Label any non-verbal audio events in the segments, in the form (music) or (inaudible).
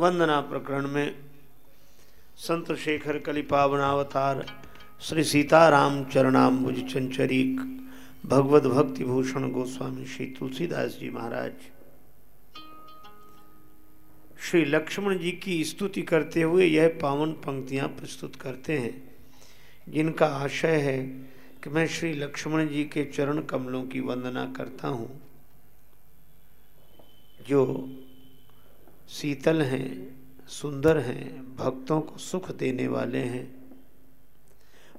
वंदना प्रकरण में संत शेखर कली पावनावतार श्री सीताराम चरणाम्बुज चंचरीक भगवत भक्ति भूषण गोस्वामी श्री तुलसीदास जी महाराज। श्री लक्ष्मण जी की स्तुति करते हुए यह पावन पंक्तियाँ प्रस्तुत करते हैं, जिनका आशय है कि मैं श्री लक्ष्मण जी के चरण कमलों की वंदना करता हूँ, जो शीतल हैं, सुंदर हैं, भक्तों को सुख देने वाले हैं।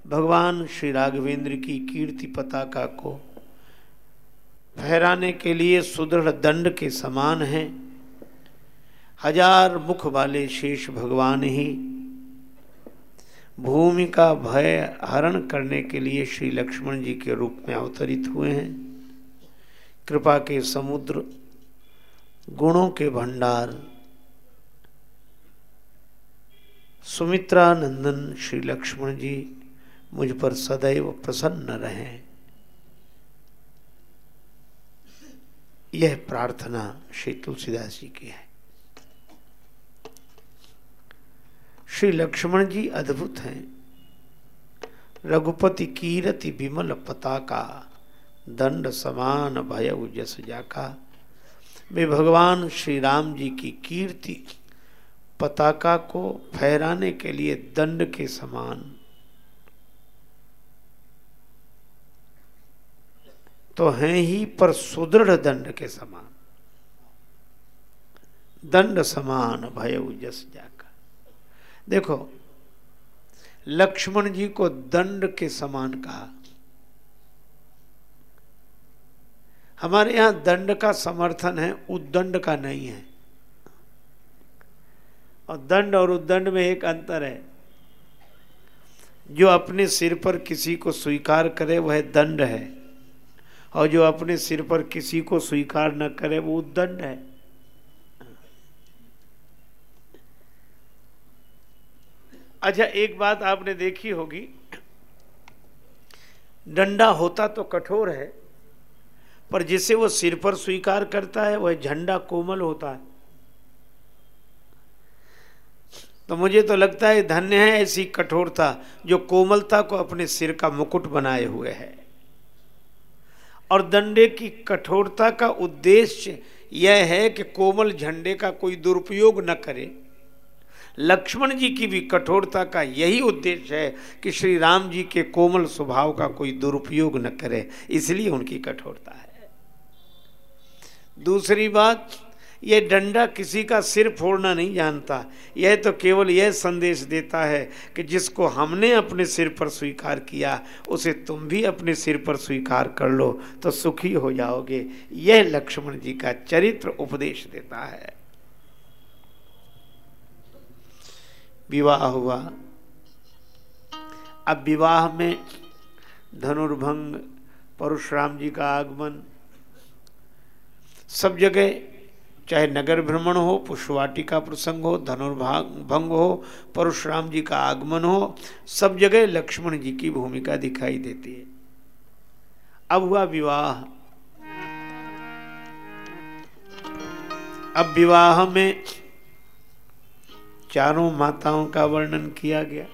भगवान श्री राघवेंद्र की कीर्ति पताका को फहराने के लिए सुदृढ़ दंड के समान हैं। हज़ार मुख वाले शेष भगवान ही। भूमि का भय हरण करने के लिए श्री लक्ष्मण जी के रूप में अवतरित हुए हैं। कृपा के समुद्र, गुणों के भंडार सुमित्रा नंदन श्री लक्ष्मण जी मुझ पर सदैव प्रसन्न रहें। यह प्रार्थना श्री तुलसीदास जी की है। श्री लक्ष्मण जी अद्भुत हैं। रघुपति कीरति विमल पताका, दंड समान भय जस जाका। वे भगवान श्री राम जी की कीर्ति पताका को फहराने के लिए दंड के समान। तो हैं ही पर सुदृढ़ दंड के समान। दंड समान भय जस जाकर। देखो, लक्ष्मण जी को दंड के समान कहा। हमारे यहाँ दंड का समर्थन है, उद्दंड का नहीं है। और दंड और उद्दंड में एक अंतर है। जो अपने सिर पर किसी को स्वीकार करे, वह दंड है। और जो अपने सिर पर किसी को स्वीकार न करे, वो उद्दंड है। अच्छा एक बात आपने देखी होगी। डंडा होता तो कठोर है, पर जिसे वो सिर पर स्वीकार करता है, वह झंडा कोमल होता है। तो मुझे तो लगता है धन्य है ऐसी कठोरता जो कोमलता को अपने सिर का मुकुट बनाए हुए है। और दंडे की कठोरता का उद्देश्य यह है कि कोमल झंडे का कोई दुरुपयोग न करे। लक्ष्मण जी की भी कठोरता का यही उद्देश्य है कि श्री राम जी के कोमल स्वभाव का कोई दुरुपयोग न करे, इसलिए उनकी कठोरता है। दूसरी बात यह डंडा किसी का सिर फोड़ना नहीं जानता। यह तो केवल यह संदेश देता है कि जिसको हमने अपने सिर पर स्वीकार किया, उसे तुम भी अपने सिर पर स्वीकार कर लो तो सुखी हो जाओगे। यह लक्ष्मण जी का चरित्र उपदेश देता है। विवाह हुआ। अब विवाह में धनुर्भंग, परशुराम जी का आगमन, सब जगह चाहे नगर भ्रमण हो पुष्पवाटी का प्रसंग हो, धनुर्भाग भंग हो, परशुराम जी का आगमन हो, सब जगह लक्ष्मण जी की भूमिका दिखाई देती है। अब हुआ विवाह। अब विवाह में चारों माताओं का वर्णन किया गया।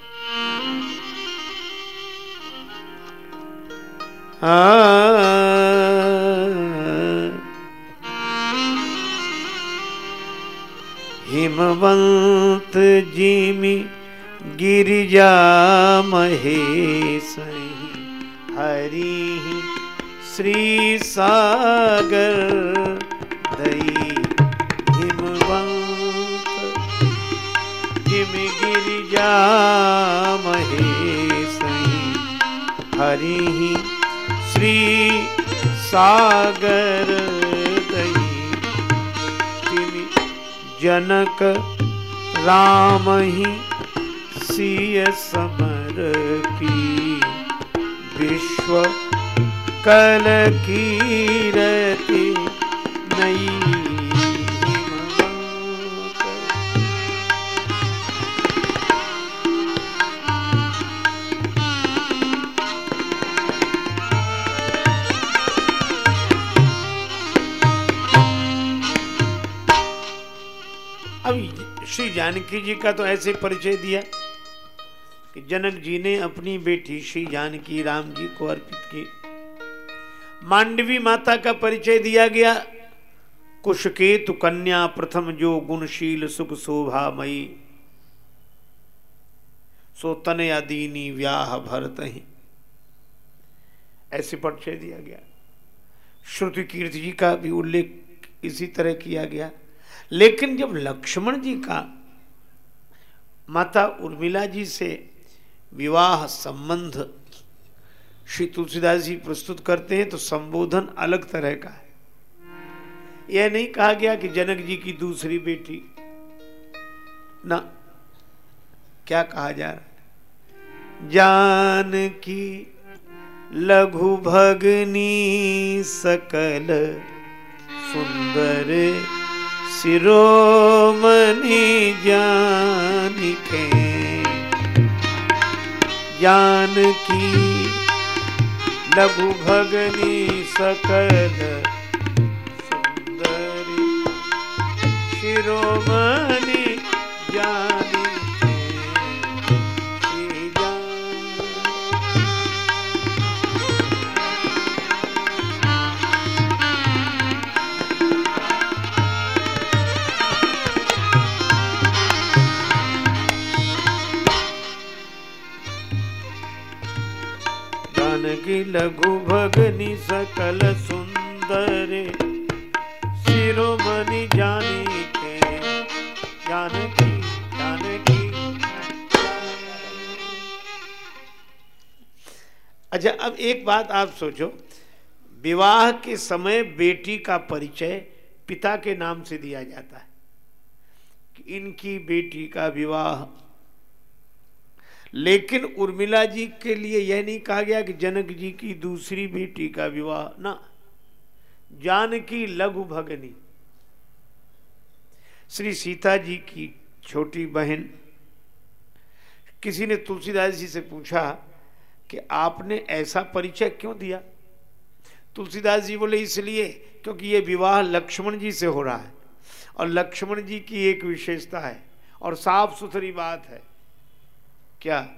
हिमवंत जीमी गिरिजा महेश हरि श्री सागर दई हिमवंत जिम गिरिजा महेश हरि श्री सागर जनक राम ही सिय समर की। विश्व कल की रती नई श्री जानकी जी का तो ऐसे परिचय दिया कि जनक जी ने अपनी बेटी श्री जानकी राम जी को अर्पित की। मांडवी माता का परिचय दिया गया, कुशकेतु कन्या प्रथम जो गुणशील सुख शोभा मई सो तनया व्याह भरत ही। ऐसे परिचय दिया गया। श्रुति कीर्ति जी का भी उल्लेख इसी तरह किया गया। लेकिन जब लक्ष्मण जी का माता उर्मिला जी से विवाह संबंध श्री तुलसीदास जी प्रस्तुत करते हैं तो संबोधन अलग तरह का है। यह नहीं कहा गया कि जनक जी की दूसरी बेटी। ना, क्या कहा जा रहा है? जान की लघु भगनी सकल सुंदर शिरोमणि जानिके ज्ञान की लघु भगनी सकल सुंदर। शिरोमणि जानी जानकी लघु भगनी सकल सुंदर। शिरोमणि जानी के जानकी जानकी। अच्छा अब एक बात आप सोचो। विवाह के समय बेटी का परिचय पिता के नाम से दिया जाता है। इनकी बेटी का विवाह लेकिन उर्मिला जी के लिए यह नहीं कहा गया कि जनक जी की दूसरी बेटी का विवाह, ना। जानकी लघु भगनी। श्री सीता जी की छोटी बहन, किसी ने तुलसीदास जी से पूछा कि आपने ऐसा परिचय क्यों दिया? तुलसीदास जी बोले, इसलिए क्योंकि ये विवाह लक्ष्मण जी से हो रहा है और लक्ष्मण जी की एक विशेषता है और साफ़ सुथरी बात है। क्या?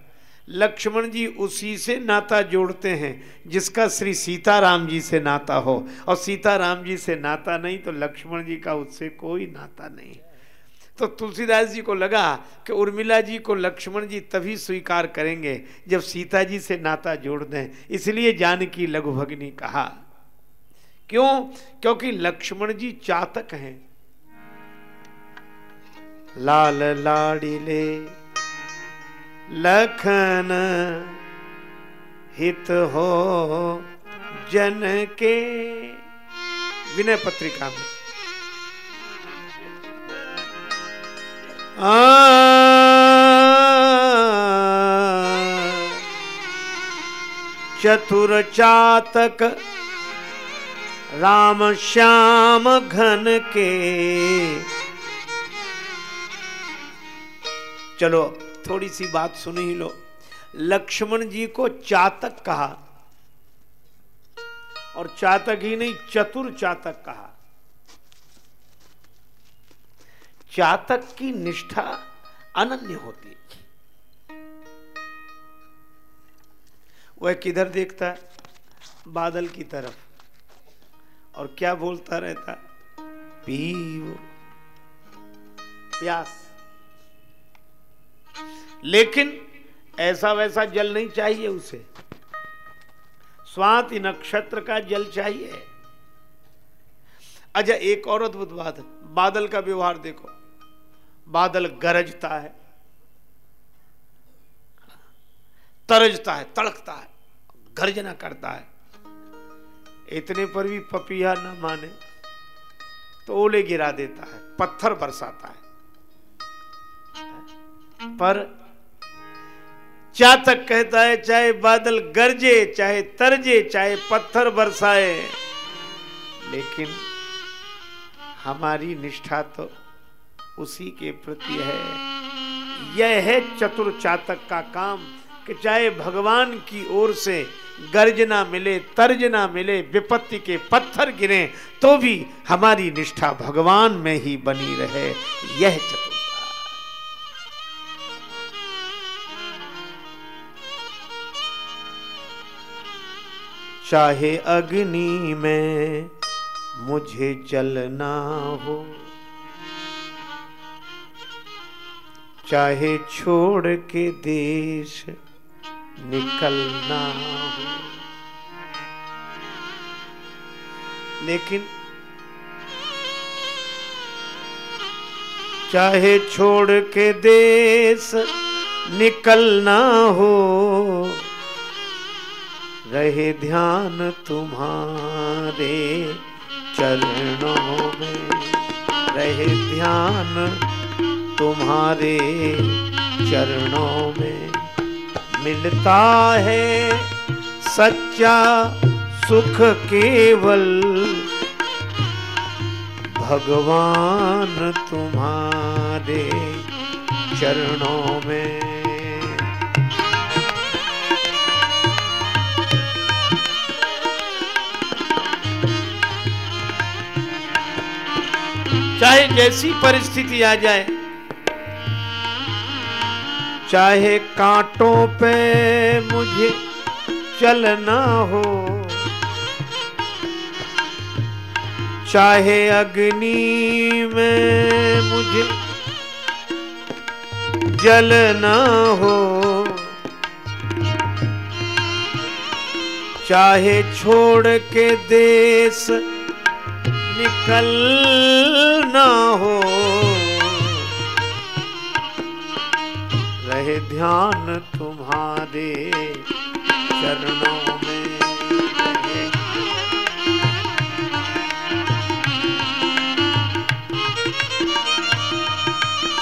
लक्ष्मण जी उसी से नाता जोड़ते हैं, जिसका श्री सीताराम जी से नाता हो। और सीताराम जी से नाता नहीं तो लक्ष्मण जी का उससे कोई नाता नहीं। तो तुलसीदास जी को लगा कि उर्मिला जी को लक्ष्मण जी तभी स्वीकार करेंगे, जब सीता जी से नाता जोड़ दें। इसलिए जानकी लघु भगनी कहा। क्यों? क्योंकि लक्ष्मण जी चातक हैं। लाल लाड़ीले लखन हित हो जन के विनय पत्रिका में। चतुर चातक राम श्याम घन के। चलो। थोड़ी सी बात सुन ही लो। लक्ष्मण जी को चातक कहा। और चातक ही नहीं, चतुर चातक कहा। चातक की निष्ठा अनन्य होती। वह किधर देखता है? बादल की तरफ़। और क्या बोलता रहता? पीव। प्यास। लेकिन ऐसा वैसा जल नहीं चाहिए उसे। स्वाति नक्षत्र का जल चाहिए। अच्छा एक और अद्भुत बात बादल का व्यवहार देखो। बादल गरजता है। तरजता है, तड़कता है, गर्जना करता है। इतने पर भी पपिया न माने तो ओले गिरा देता है, पत्थर बरसाता है। पर चातक कहता है, चाहे बादल गरजे, चाहे तरजे, चाहे पत्थर बरसाए। लेकिन हमारी निष्ठा तो उसी के प्रति है। यह है चतुर चातक का काम कि चाहे भगवान की ओर से गर्ज ना मिले, तर्ज ना मिले, विपत्ति के पत्थर गिरे तो भी हमारी निष्ठा भगवान में ही बनी रहे। यह चतुरता चाहे अग्नि में मुझे जलना हो। चाहे छोड़ के देश निकलना हो। लेकिन चाहे छोड़ के देश निकलना हो रहे ध्यान तुम्हारे चरणों में। रहे ध्यान तुम्हारे चरणों में। मिलता है सच्चा सुख केवल। भगवान तुम्हारे चरणों में। चाहे जैसी परिस्थिति आ जाए। चाहे कांटों पे मुझे चलना हो। चाहे अग्नि में मुझे जलना हो। चाहे छोड़ के देश निकलना हो। रहे ध्यान तुम्हारे चरणों में।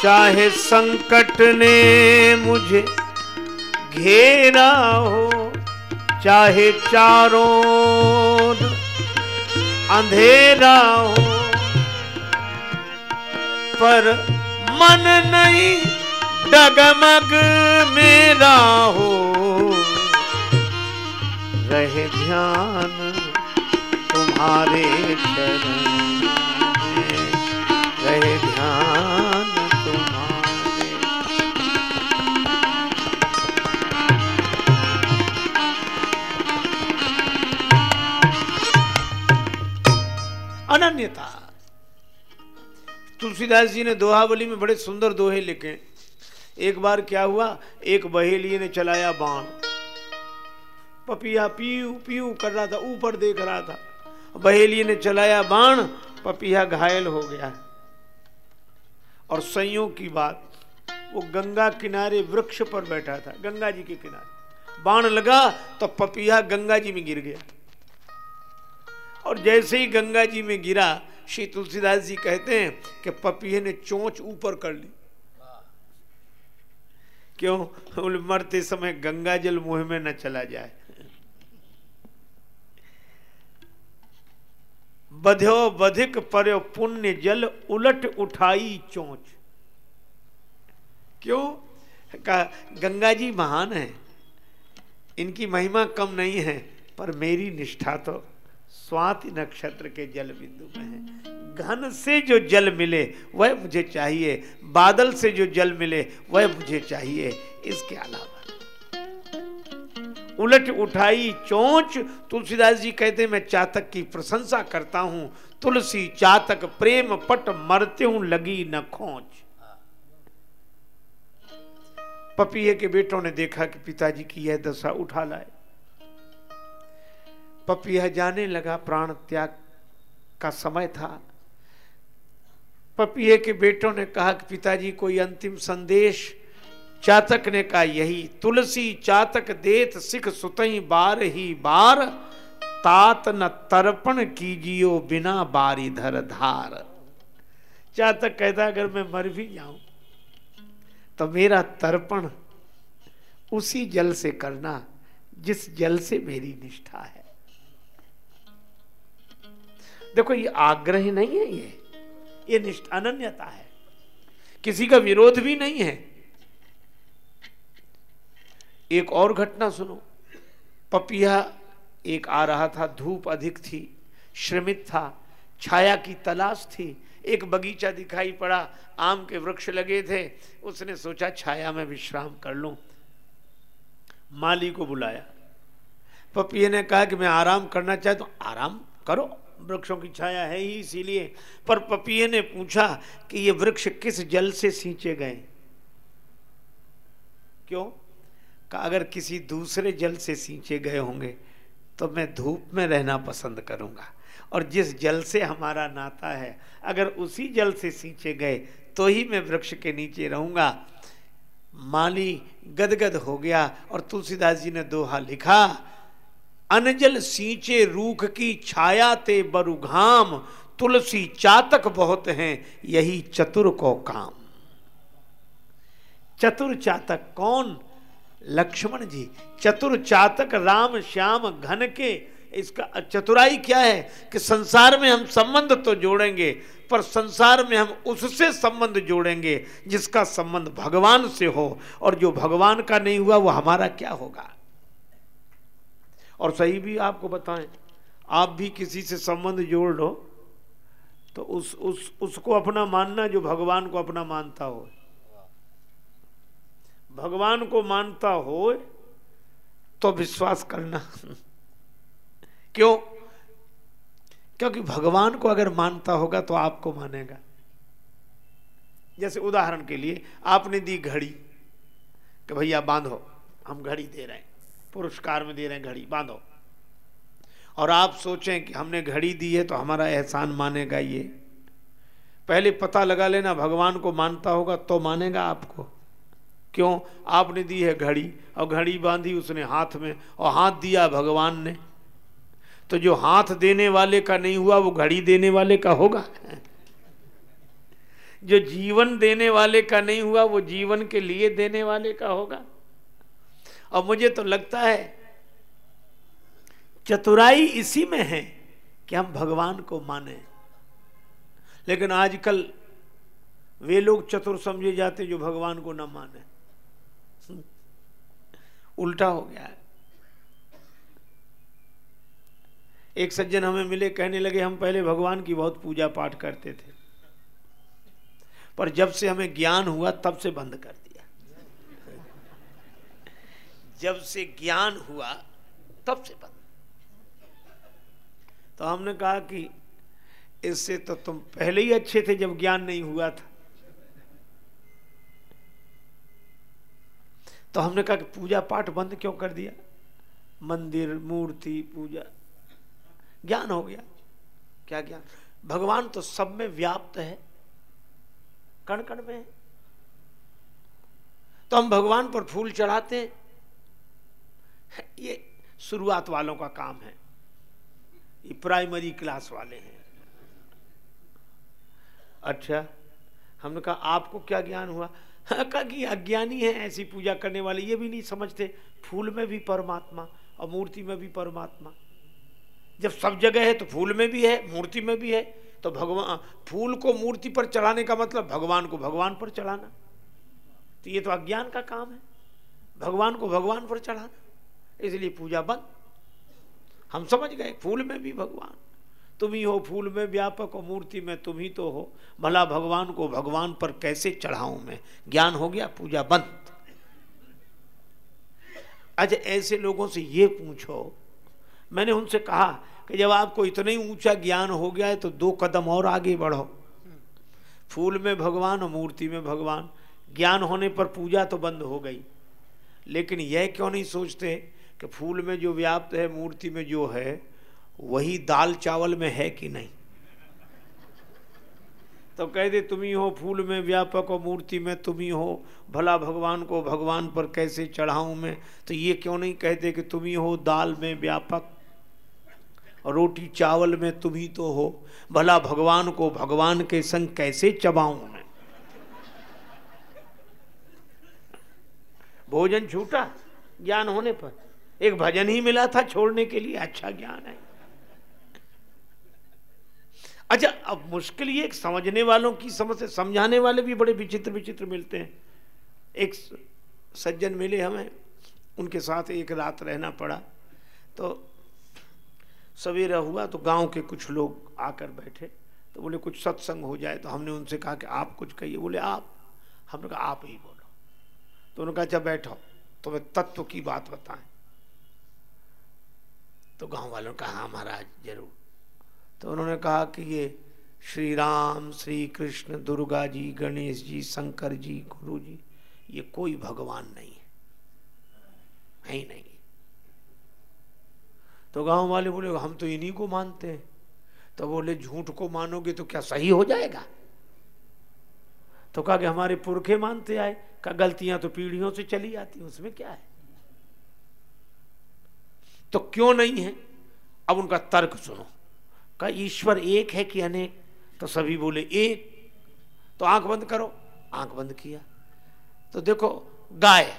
चाहे संकट ने मुझे घेरा हो, चाहे चारों अंधेरा हो पर मन नहीं डगमग मेरा हो। रहे ध्यान तुम्हारे चरण। तुलसीदास जी ने दोहावली में बड़े सुंदर दोहे लिखे। एक बार क्या हुआ? एक बहेली ने चलाया बाण। पपिया पीयू पीयू कर रहा था, ऊपर देख रहा था। बहेली ने चलाया बाण, पपिया घायल हो गया। और संयोग की बात, वो गंगा किनारे वृक्ष पर बैठा था, गंगा जी के किनारे। बाण लगा तो पपिया गंगा जी में गिर गया। और जैसे ही गंगा जी में गिरा श्री तुलसीदास जी कहते हैं कि पपिये ने चोंच ऊपर कर ली। क्यों? मरते समय गंगा जल मुँह में न चला जाए। बध्यो बधिक पर्यो पुण्य जल उलट उठाई चोंच। क्यों? का गंगा जी महान है। इनकी महिमा कम नहीं है, पर मेरी निष्ठा तो स्वाति नक्षत्र के जल बिंदु में है। घन से जो जल मिले, वह मुझे चाहिए। बादल से जो जल मिले, वह मुझे चाहिए। इसके अलावा उलट उठाई चोंच, तुलसीदास जी कहते मैं चातक की प्रशंसा करता हूँ। तुलसी, चातक, प्रेम, पट, मरते हूँ, लगी न खोच। पपिए के बेटों ने देखा कि पिताजी की यह दशा उठा लाए। पपिया जाने लगा प्राण त्याग का समय था। पपिए के बेटों ने कहा कि पिताजी, कोई अंतिम संदेश चातक ने कहा, यही तुलसी चातक देत सिख सुतई बार ही बार, तात न तर्पण कीजियो बिना बारी धर धार। चातक कहता, अगर मैं मर भी जाऊँ तो मेरा तर्पण उसी जल से करना, जिस जल से मेरी निष्ठा है। देखो, ये आग्रह नहीं है ये। ये निष्ठ अनन्यता है। किसी का विरोध भी नहीं है। एक और घटना सुनो। पपिया एक आ रहा था, धूप अधिक थी, श्रमित था, छाया की तलाश थी। एक बगीचा दिखाई पड़ा, आम के वृक्ष लगे थे। उसने सोचा, छाया में विश्राम कर लूँ। माली को बुलाया। पपिया ने कहा कि मैं आराम करना चाहता हूँ। आराम करो। वृक्षों की छाया है ही, इसीलिए पर पपिए ने पूछा कि ये वृक्ष किस जल से सींचे गए? क्यों? का अगर किसी दूसरे जल से सींचे गए होंगे तो मैं धूप में रहना पसंद करूँगा। और जिस जल से हमारा नाता है, अगर उसी जल से सींचे गए तो ही मैं वृक्ष के नीचे रहूँगा। माली गदगद हो गया और तुलसीदास जी ने दोहा लिखा अनजल सींचे रूख की छाया ते बरुघाम तुलसी चातक बहुत हैं, यही चतुर को काम। चतुर चातक कौन? लक्ष्मण जी, चतुर चातक राम श्याम घन के। इसका चतुराई क्या है कि संसार में हम संबंध तो जोड़ेंगे, पर संसार में हम उससे संबंध जोड़ेंगे जिसका संबंध भगवान से हो, और जो भगवान का नहीं हुआ, वो हमारा क्या होगा? और सही भी आपको बताएँ। आप भी किसी से संबंध जोड़ लो तो उस उस, उसको अपना मानना जो भगवान को अपना मानता हो। भगवान को मानता हो तो विश्वास करना। (laughs) क्यों? क्योंकि भगवान को अगर मानता होगा तो आपको मानेगा। जैसे उदाहरण के लिए, आपने दी घड़ी, कि भैया बांधो, हम घड़ी दे रहे हैं। पुरस्कार में दे रहे हैं घड़ी, बांधो। और आप सोचें कि हमने घड़ी दी है तो हमारा एहसान मानेगा ये। पहले पता लगा लेना, भगवान को मानता होगा तो मानेगा आपको। क्यों? आपने दी है घड़ी, और घड़ी बांधी उसने हाथ में, और हाथ दिया भगवान ने। तो जो हाथ देने वाले का नहीं हुआ, वो घड़ी देने वाले का होगा। जो जीवन देने वाले का नहीं हुआ, वो जीवन के लिए देने वाले का होगा। और मुझे तो लगता है चतुराई इसी में है कि हम भगवान को माने। लेकिन आजकल वे लोग चतुर समझे जाते जो भगवान को न माने। उल्टा हो गया है। एक सज्जन हमें मिले, कहने लगे, हम पहले भगवान की बहुत पूजा पाठ करते थे, पर जब से हमें ज्ञान हुआ, तब से बंद कर दिया। जब से ज्ञान हुआ, तब से बंद तो हमने कहा कि इससे तो तुम पहले ही अच्छे थे जब ज्ञान नहीं हुआ था। तो हमने कहा कि पूजा पाठ बंद क्यों कर दिया? मंदिर, मूर्ति, पूजा। ज्ञान हो गया। क्या ज्ञान? भगवान तो सब में व्याप्त है। कण कण में है। तो हम भगवान पर फूल चढ़ाते हैं। ये शुरुआत वालों का काम है। ये प्राइमरी क्लास वाले हैं। अच्छा हमने कहा, आपको क्या ज्ञान हुआ? कहा कि अज्ञानी है, ऐसी पूजा करने वाले, ये भी नहीं समझते। फूल में भी परमात्मा और मूर्ति में भी परमात्मा। जब सब जगह है तो फूल में भी है, मूर्ति में भी है तो भगवान, फूल को मूर्ति पर चढ़ाने का मतलब भगवान को भगवान पर चढ़ाना। तो ये तो अज्ञान का काम है। भगवान को भगवान पर चढ़ाना। इसलिए पूजा बंद। हम समझ गए, फूल में भी भगवान। तुम ही हो फूल में व्यापक और मूर्ति में तुम ही तो हो। भला भगवान को भगवान पर कैसे चढ़ाऊं मैं? ज्ञान हो गया, पूजा बंद। अच्छा ऐसे लोगों से ये पूछो। मैंने उनसे कहा कि जब आपको इतना ही ऊँचा ज्ञान हो गया है तो दो कदम और आगे बढ़ो। फूल में भगवान और मूर्ति में भगवान। ज्ञान होने पर पूजा तो बंद हो गई। लेकिन यह क्यों नहीं सोचते कि फूल में जो व्याप्त है, मूर्ति में जो है, वही दाल चावल में है कि नहीं? तो कह दे, तुम ही हो फूल में व्यापक और मूर्ति में तुम ही हो। भला भगवान को भगवान पर कैसे चढ़ाऊं मैं? तो ये क्यों नहीं कहते कि तुम ही हो दाल में व्यापक और रोटी चावल में तुम ही तो हो? भला भगवान को भगवान के संग कैसे चबाऊं मैं? भोजन छूटा, ज्ञान होने पर। एक भजन ही मिला था छोड़ने के लिए अच्छा ज्ञान है। अच्छा अब मुश्किल ये समझने वालों की समझ समझाने वाले भी बड़े विचित्र विचित्र मिलते हैं। एक सज्जन मिले हमें, उनके साथ एक रात रहना पड़ा। तो सवेरा हुआ तो गाँव के कुछ लोग आकर बैठे। तो बोले, कुछ सत्संग हो जाए। तो हमने उनसे कहा कि, आप कुछ कहिए। बोले, आप। हमने कहा, आप ही बोलो। तो उन्होंने कहा अच्छा बैठो। तो मैं तत्व की बात बताएँ। तो गाँव वालों ने कहा हाँ महाराज, ज़रूर। तो उन्होंने कहा कि ये श्री राम श्री कृष्ण दुर्गा जी, गणेश जी, शंकर जी, गुरु जी, ये कोई भगवान नहीं है। है नहीं। तो गाँव वाले बोले, हम तो इन्हीं को मानते हैं। तो बोले, झूठ को मानोगे तो क्या सही हो जाएगा? तो कहा कि, हमारे पुरखे मानते आए, का गलतियाँ तो पीढ़ियों से चली आती उसमें क्या है? तो क्यों नहीं है? अब उनका तर्क सुनो। का ईश्वर एक है कि अनेक? तो सभी बोले, एक। तो आँख बंद करो। आँख बंद किया। तो देखो, गाय।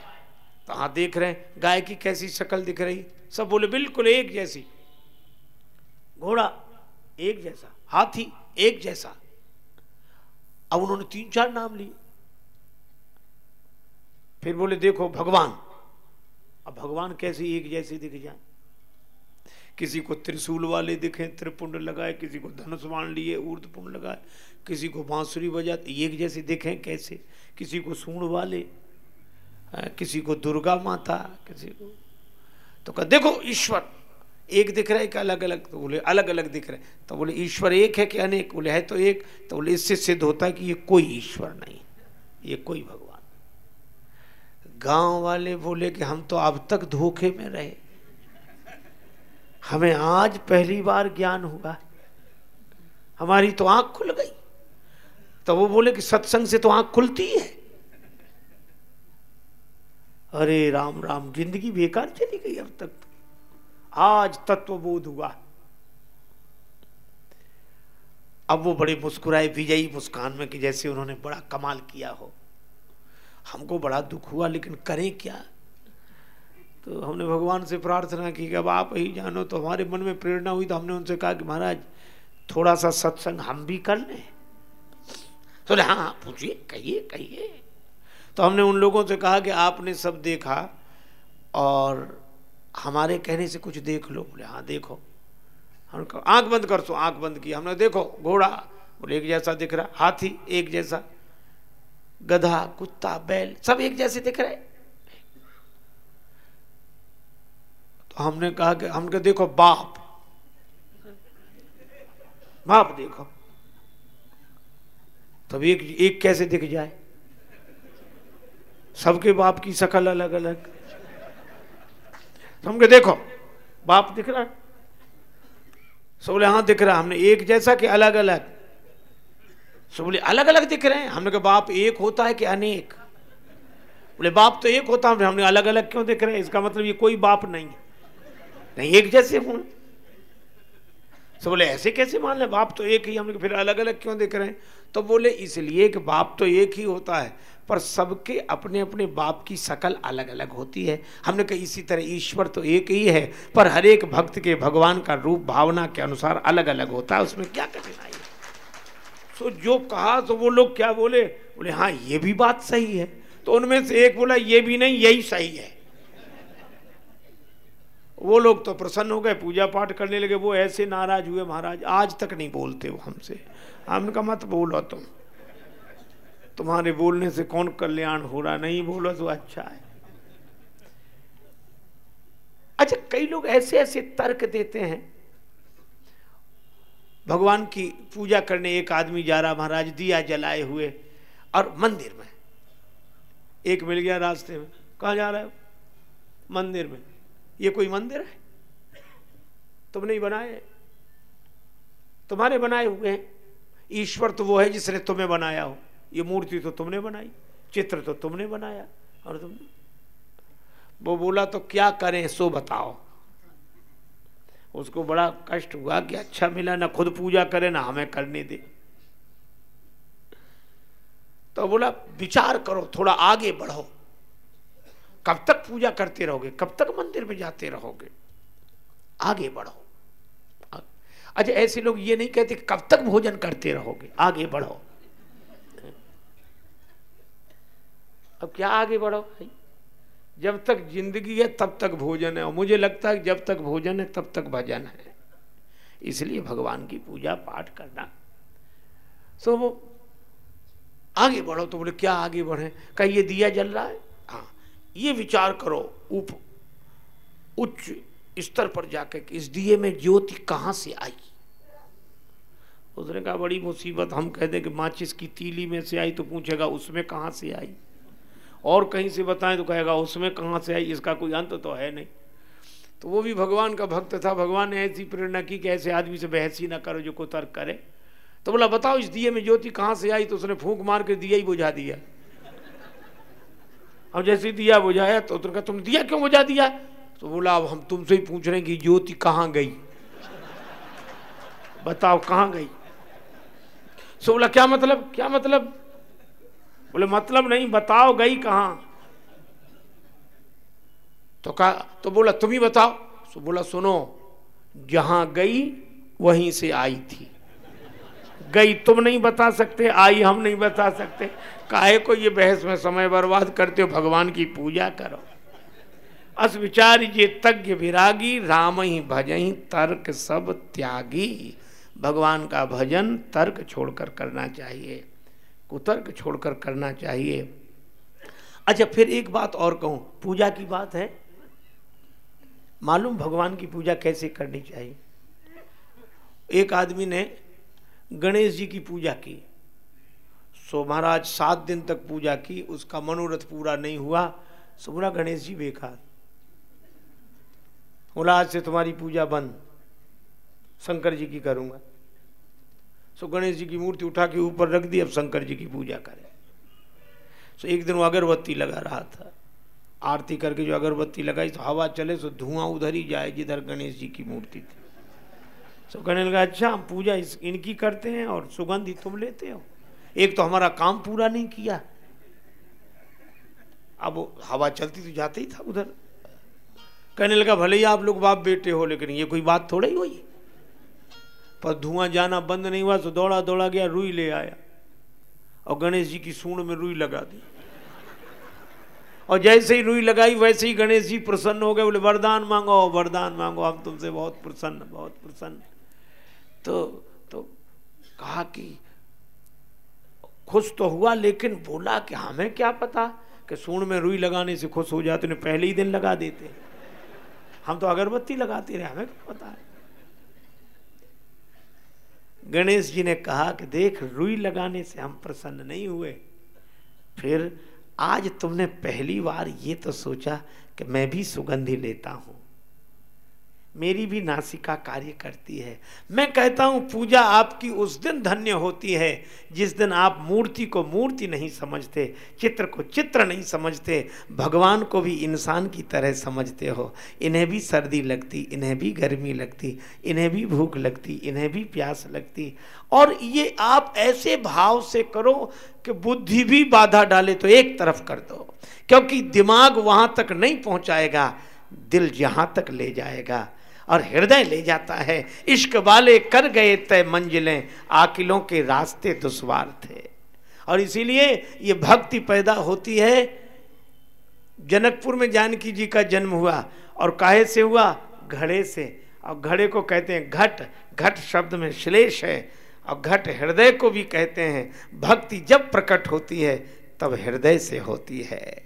तो हाँ देख रहे हैं, गाय की कैसी शक्ल दिख रही? सब बोले, बिल्कुल एक जैसी। घोड़ा, एक जैसा। हाथी, एक जैसा। अब उन्होंने तीन चार नाम लिए। फिर बोले, देखो, भगवान। अब भगवान कैसे एक जैसे दिख जाए? किसी को त्रिशूल वाले दिखे, त्रिपुंड लगाए, किसी को धनुष बाण लिए ऊर्धपुंड लगाए, किसी को बांसुरी बजाते, एक जैसे दिखे कैसे? किसी को सूण वाले किसी को दुर्गा माता, किसी को तो कह, देखो ईश्वर, एक दिख रहा है कि अलग अलग तो बोले अलग अलग दिख रहे तो बोले, ईश्वर एक है कि अनेक? बोले, है तो एक। तो बोले, इससे सिद्ध होता है कि ये कोई ईश्वर नहीं, ये कोई भगवान। गाँव वाले बोले कि हम तो अब तक धोखे में रहे। हमें आज पहली बार ज्ञान हुआ। हमारी तो आँख खुल गई। तो वो बोले कि सत्संग से तो आँख खुलती है। अरे राम राम, ज़िंदगी बेकार चली गई अब तक। आज तत्व बोध हुआ। अब वो बड़े मुस्कुराए, विजयी मुस्कान में कि जैसे उन्होंने बड़ा कमाल किया हो। हमको बड़ा दुख हुआ, लेकिन करें क्या? तो हमने भगवान से प्रार्थना की कि अब आप ही जानो तो हमारे मन में प्रेरणा हुई तो हमने उनसे कहा कि महाराज थोड़ा सा सत्संग हम भी कर लें। तो हाँ, हाँ पूछिए कहिए कहिए। तो हमने उन लोगों से कहा कि आपने सब देखा और हमारे कहने से कुछ देख लो। बोले हाँ देखो। हम आँख बंद कर सो आँख बंद की हमने देखो घोड़ा बोले एक जैसा दिख रहा हाथी एक जैसा गधा कुत्ता बैल सब एक जैसे दिख रहे। हमने कहा कि, हमने देखो बाप। बाप देखो। तब एक एक कैसे दिख जाए? सबके बाप की शकल अलग अलग तो हमके देखो, बाप दिख रहा है। सब बोले हाँ दिख रहा हमने एक जैसा कि अलग अलग सब बोले अलग अलग दिख रहे हैं। हमने कहा, बाप एक होता है कि अनेक? बोले, बाप तो एक होता है। हमने अलग अलग क्यों दिख रहे हैं? इसका मतलब ये कोई बाप नहीं है। नहीं, एक जैसे हूँ। तो बोले, ऐसे कैसे मान ले बाप तो एक ही हम फिर अलग अलग क्यों देख रहे हैं? तो बोले, इसलिए कि बाप तो एक ही होता है, पर सबके अपने अपने बाप की शकल अलग अलग होती है। हमने कहा, इसी तरह ईश्वर तो एक ही है, पर हर एक भक्त के भगवान का रूप, भावना के अनुसार अलग अलग होता है। उसमें क्या कठिनाई है? तो जो कहा तो वो लोग क्या बोले? बोले हाँ ये भी बात सही है। तो उनमें से एक बोला, ये भी नहीं, यही सही है। वो लोग तो प्रसन्न हो गए पूजा पाठ करने लगे, वो ऐसे नाराज़ हुए, महाराज, आज तक नहीं बोलते वो हमसे। हमने कहा, मत बोलो तुम। तुम्हारे बोलने से कौन कल्याण हो रहा नहीं बोलो तो अच्छा है। अच्छा कई लोग ऐसे ऐसे तर्क देते हैं। भगवान की पूजा करने एक आदमी जा रहा, महाराज, दिया जलाए हुए और मंदिर में। एक मिल गया रास्ते में। कहा जा रहा है? मंदिर में। ये कोई मंदिर है? तुमने ही बनाए। तुम्हारे बनाए हुए हैं। ईश्वर तो वो है जिसने तुम्हें बनाया हो। ये मूर्ति तो तुमने बनाई, चित्र तो तुमने बनाया। और तुमने वो बोला तो क्या करें? सो बताओ। उसको बड़ा कष्ट हुआ कि अच्छा मिला, ना खुद पूजा करे, ना हमें करने दे। तो बोला, विचार करो, थोड़ा आगे बढ़ो। कब तक पूजा करते रहोगे? कब तक मंदिर में जाते रहोगे? आगे बढ़ो। अच्छा ऐसे लोग ये नहीं कहते कब तक भोजन करते रहोगे? आगे बढ़ो। अब क्या आगे बढ़ो? भाई जब तक ज़िंदगी है, तब तक भोजन है। और मुझे लगता है जब तक भोजन है, तब तक भजन है। इसलिए भगवान की पूजा पाठ करना। सो वो आगे बढ़ो। तो बोले, क्या आगे बढ़े? कहीं, ये दिया जल रहा है। ये विचार करो उप, उच्च स्तर पर जाकर इस दिए में ज्योति कहाँ से आई? उसने कहा, बड़ी मुसीबत, हम कह दें कि माचिस की तीली में से आई तो पूछेगा, उसमें कहाँ से आई? और कहीं से बताएँ तो कहेगा, उसमें कहाँ से आई? इसका कोई अंत तो है नहीं। तो वो भी भगवान का भक्त था। भगवान ने ऐसी प्रेरणा की कि ऐसे आदमी से बहस ही ना करो जो को तर्क करे। तो बोला, बताओ इस दिए में ज्योति कहाँ से आई? तो उसने फूंक मार के दिया ही बुझा दिया। अब जैसे दिया बुझाया तो उसने कहा तुम दिया क्यों बुझा दिया? तो बोला, अब हम तुमसे ही पूछ रहे हैं कि ज्योति कहाँ गई? बताओ, कहाँ गई? सो बोला, क्या मतलब क्या मतलब? बोले मतलब नहीं, बताओ, गई कहाँ? तो कहा तो बोला, तुम ही बताओ। सो बोला, सुनो, जहाँ गई, वहीं से आई थी। गई, तुम नहीं बता सकते, आई हम नहीं बता सकते। काहे को ये बहस में समय बर्बाद करते हो? भगवान की पूजा करो। अस विचार ये तज्ञ विरागी, राम ही भजही तर्क सब त्यागी। भगवान का भजन तर्क छोड़कर करना चाहिए। कुतर्क छोड़कर करना चाहिए। अच्छा फिर एक बात और कहूँ, पूजा की बात है? मालूम भगवान की पूजा कैसे करनी चाहिए? एक आदमी ने गणेश जी की पूजा की। सो महाराज, सात दिन तक पूजा की, उसका मनोरथ पूरा नहीं हुआ। सो बोला, गणेश जी बेकार बोला, आज से तुम्हारी पूजा बंद। शंकर जी की करूँगा। सो गणेश जी की मूर्ति उठा के ऊपर रख दी, अब शंकर जी की पूजा करें। सो एक दिन वो अगरबत्ती लगा रहा था। आरती करके जो अगरबत्ती लगाई तो हवा चले तो धुआँ उधर ही जाए, जिधर गणेश जी की मूर्ति थी। सो गणेश लगा अच्छा हम पूजा इस, इनकी करते हैं और सुगंध ही तुम लेते हो। एक तो हमारा काम पूरा नहीं किया। अब हवा चलती तो जाते ही था उधर। कहने लगा भले ही आप लोग बाप बेटे हो, लेकिन ये कोई बात थोड़ा ही हुई। पर धुआँ जाना बंद नहीं हुआ तो दौड़ा दौड़ा गया, रुई ले आया। और गणेश जी की सूंड में रुई लगा दी। और जैसे ही रुई लगाई, वैसे ही गणेश जी प्रसन्न हो गए। बोले, वरदान मांगो वरदान मांगो। हम तुमसे बहुत प्रसन्न बहुत प्रसन्न। तो तो कहा कि खुश तो हुआ, लेकिन बोला कि हमें क्या पता कि सूंड में रुई लगाने से खुश हो जाते, उन्हें पहले ही दिन लगा देते। हम तो अगरबत्ती लगाते रहे, हमें क्या पता? है गणेश जी ने कहा कि देख, रुई लगाने से हम प्रसन्न नहीं हुए। फिर आज तुमने पहली बार ये तो सोचा कि मैं भी सुगंधी लेता हूँ। मेरी भी नासिका कार्य करती है। मैं कहता हूँ, पूजा आपकी उस दिन धन्य होती है, जिस दिन आप मूर्ति को मूर्ति नहीं समझते, चित्र को चित्र नहीं समझते, भगवान को भी इंसान की तरह समझते हो। इन्हें भी सर्दी लगती, इन्हें भी गर्मी लगती, इन्हें भी भूख लगती, इन्हें भी प्यास लगती। और ये आप ऐसे भाव से करो कि बुद्धि भी बाधा डाले तो एक तरफ़ कर दो, क्योंकि दिमाग वहाँ तक नहीं पहुंचाएगा, दिल जहाँ तक ले जाएगा। और हृदय ले जाता है। इश्क वाले कर गए तय मंजिलें, आकिलों के रास्ते दुश्वार थे। और इसीलिए ये भक्ति पैदा होती है। जनकपुर में जानकी जी का जन्म हुआ और काहे से हुआ? घड़े से। और घड़े को कहते हैं घट। घट शब्द में श्लेष है। और घट हृदय को भी कहते हैं। भक्ति जब प्रकट होती है, तब हृदय से होती है।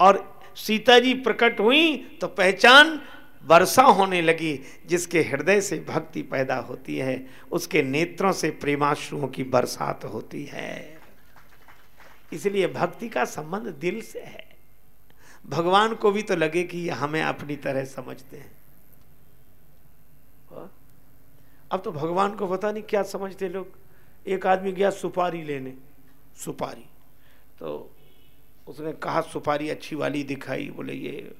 और सीता जी प्रकट हुई तो पहचान वर्षा होने लगी, जिसके हृदय से भक्ति पैदा होती है, उसके नेत्रों से प्रेमाश्रुओं की बरसात होती है। इसलिए भक्ति का संबंध दिल से है। भगवान को भी तो लगे कि हमें अपनी तरह समझते हैं? अब तो भगवान को पता नहीं क्या समझते लोग। एक आदमी गया सुपारी लेने। सुपारी। तो उसने कहा, सुपारी अच्छी वाली दिखाई। बोले, ये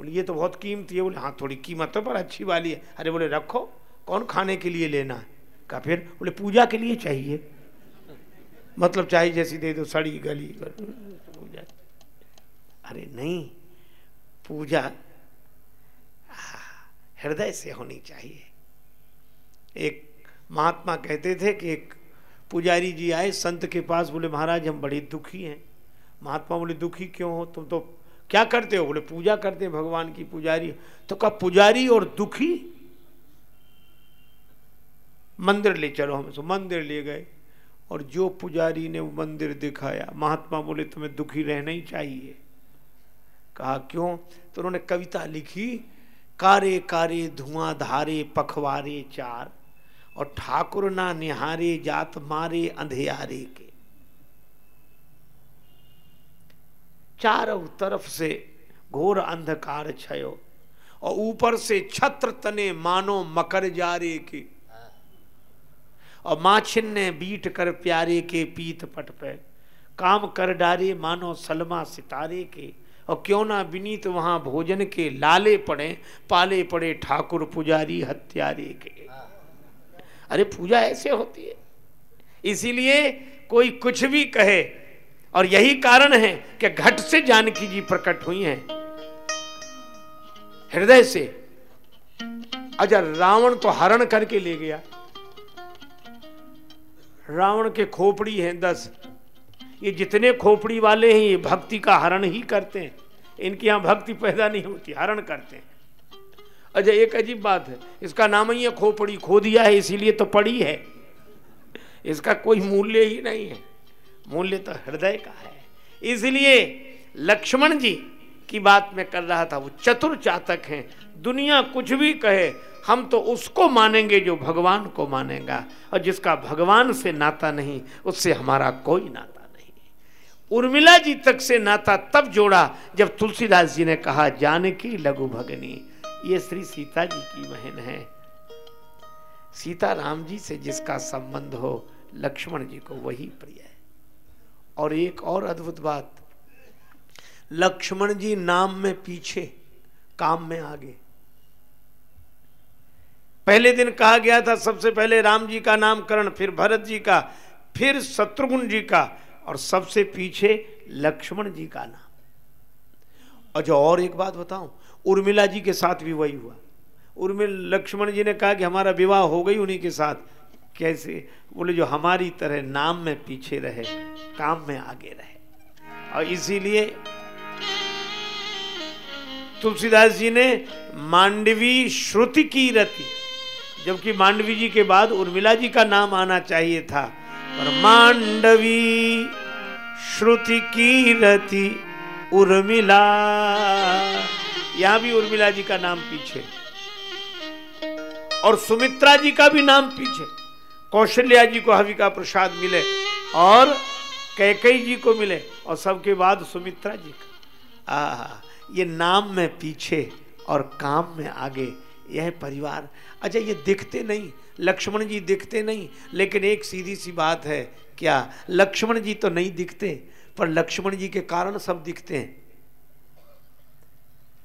बोले, ये तो बहुत कीमती है। बोले हाँ थोड़ी कीमत तो पर अच्छी वाली है। अरे बोले, रखो, कौन खाने के लिए लेना है? कहा फिर बोले, पूजा के लिए चाहिए। मतलब चाहिए जैसी दे दो, सड़ी गली पूजा। अरे नहीं, पूजा हृदय से होनी चाहिए। एक महात्मा कहते थे कि एक पुजारी जी आए, संत के पास, बोले, महाराज, हम बड़े दुखी हैं। महात्मा बोले, दुखी क्यों हो? तुम तो क्या करते हो? बोले, पूजा करते हैं भगवान की पुजारी। तो कहा, पुजारी और दुखी? मंदिर ले चलो हमें तो मंदिर ले गए। और जो पुजारी ने वो मंदिर दिखाया, महात्मा बोले, तुम्हें दुखी रहना ही चाहिए। कहा, क्यों? तो उन्होंने कविता लिखी, कारे कारे, धुआँ धारे, पखवारे चार, और ठाकुर ना निहारे, जात मारे, अंधियारे के। चारों तरफ़ से घोर अंधकार छयो और ऊपर से छत्र तने मानो मकर जारे के। और माछिन ने बीट कर प्यारे के पीत पट पे। काम कर डारे मानो सलमा सितारे के। और क्यों ना विनीत वहाँ भोजन के लाले पड़े, पाले पड़े ठाकुर पुजारी हत्यारे के। अरे पूजा ऐसे होती है। इसीलिए कोई कुछ भी कहे और यही कारण है कि घट से जानकी जी प्रकट हुई हैं। हृदय से। अच्छा रावण तो हरण करके ले गया। रावण के खोपड़ी हैं दस। ये जितने खोपड़ी वाले हैं, ये भक्ति का हरण ही करते हैं। इनकी यहाँ भक्ति पैदा नहीं होती, हरण करते हैं। अच्छा एक अजीब बात है, इसका नाम ही है खोपड़ी, खो दिया है, इसीलिए तो पड़ी है। इसका कोई मूल्य ही नहीं है। मूल्य तो हृदय का है। इसलिए लक्ष्मण जी की बात मैं कर रहा था, वो चतुर चातक हैं। दुनिया कुछ भी कहे, हम तो उसको मानेंगे जो भगवान को मानेगा। और जिसका भगवान से नाता नहीं, उससे हमारा कोई नाता नहीं। उर्मिला जी तक से नाता तब जोड़ा, जब तुलसीदास जी ने कहा, जानकी लघु भगनी, ये श्री सीता जी की बहन है। सीता राम जी से जिसका संबंध हो, लक्ष्मण जी को वही प्रिय है। और एक और अद्भुत बात, लक्ष्मण जी नाम में पीछे, काम में आगे। पहले दिन कहा गया था, सबसे पहले राम जी का नामकरण, फिर भरत जी का, फिर शत्रुघ्न जी का, और सबसे पीछे लक्ष्मण जी का नाम। अच्छा और एक बात बताऊँ, उर्मिला जी के साथ भी वही हुआ। उर्मिल, लक्ष्मण जी ने कहा कि हमारा विवाह हो गई उन्हीं के साथ। कैसे? बोले, जो हमारी तरह नाम में पीछे रहे, काम में आगे रहे। और इसीलिए तुलसीदास जी ने मांडवी श्रुति की रति, जबकि मांडवी जी के बाद उर्मिला जी का नाम आना चाहिए था। पर मांडवी श्रुति की रति, उर्मिला। यहाँ भी उर्मिला जी का नाम पीछे। और सुमित्रा जी का भी नाम पीछे। कौशल्या जी को हवि का प्रसाद मिले और कैकई जी को मिले और सबके बाद सुमित्रा जी का। आ ये नाम में पीछे और काम में आगे यह परिवार। अच्छा ये दिखते नहीं, लक्ष्मण जी दिखते नहीं, लेकिन एक सीधी सी बात है, क्या? लक्ष्मण जी तो नहीं दिखते, पर लक्ष्मण जी के कारण सब दिखते हैं।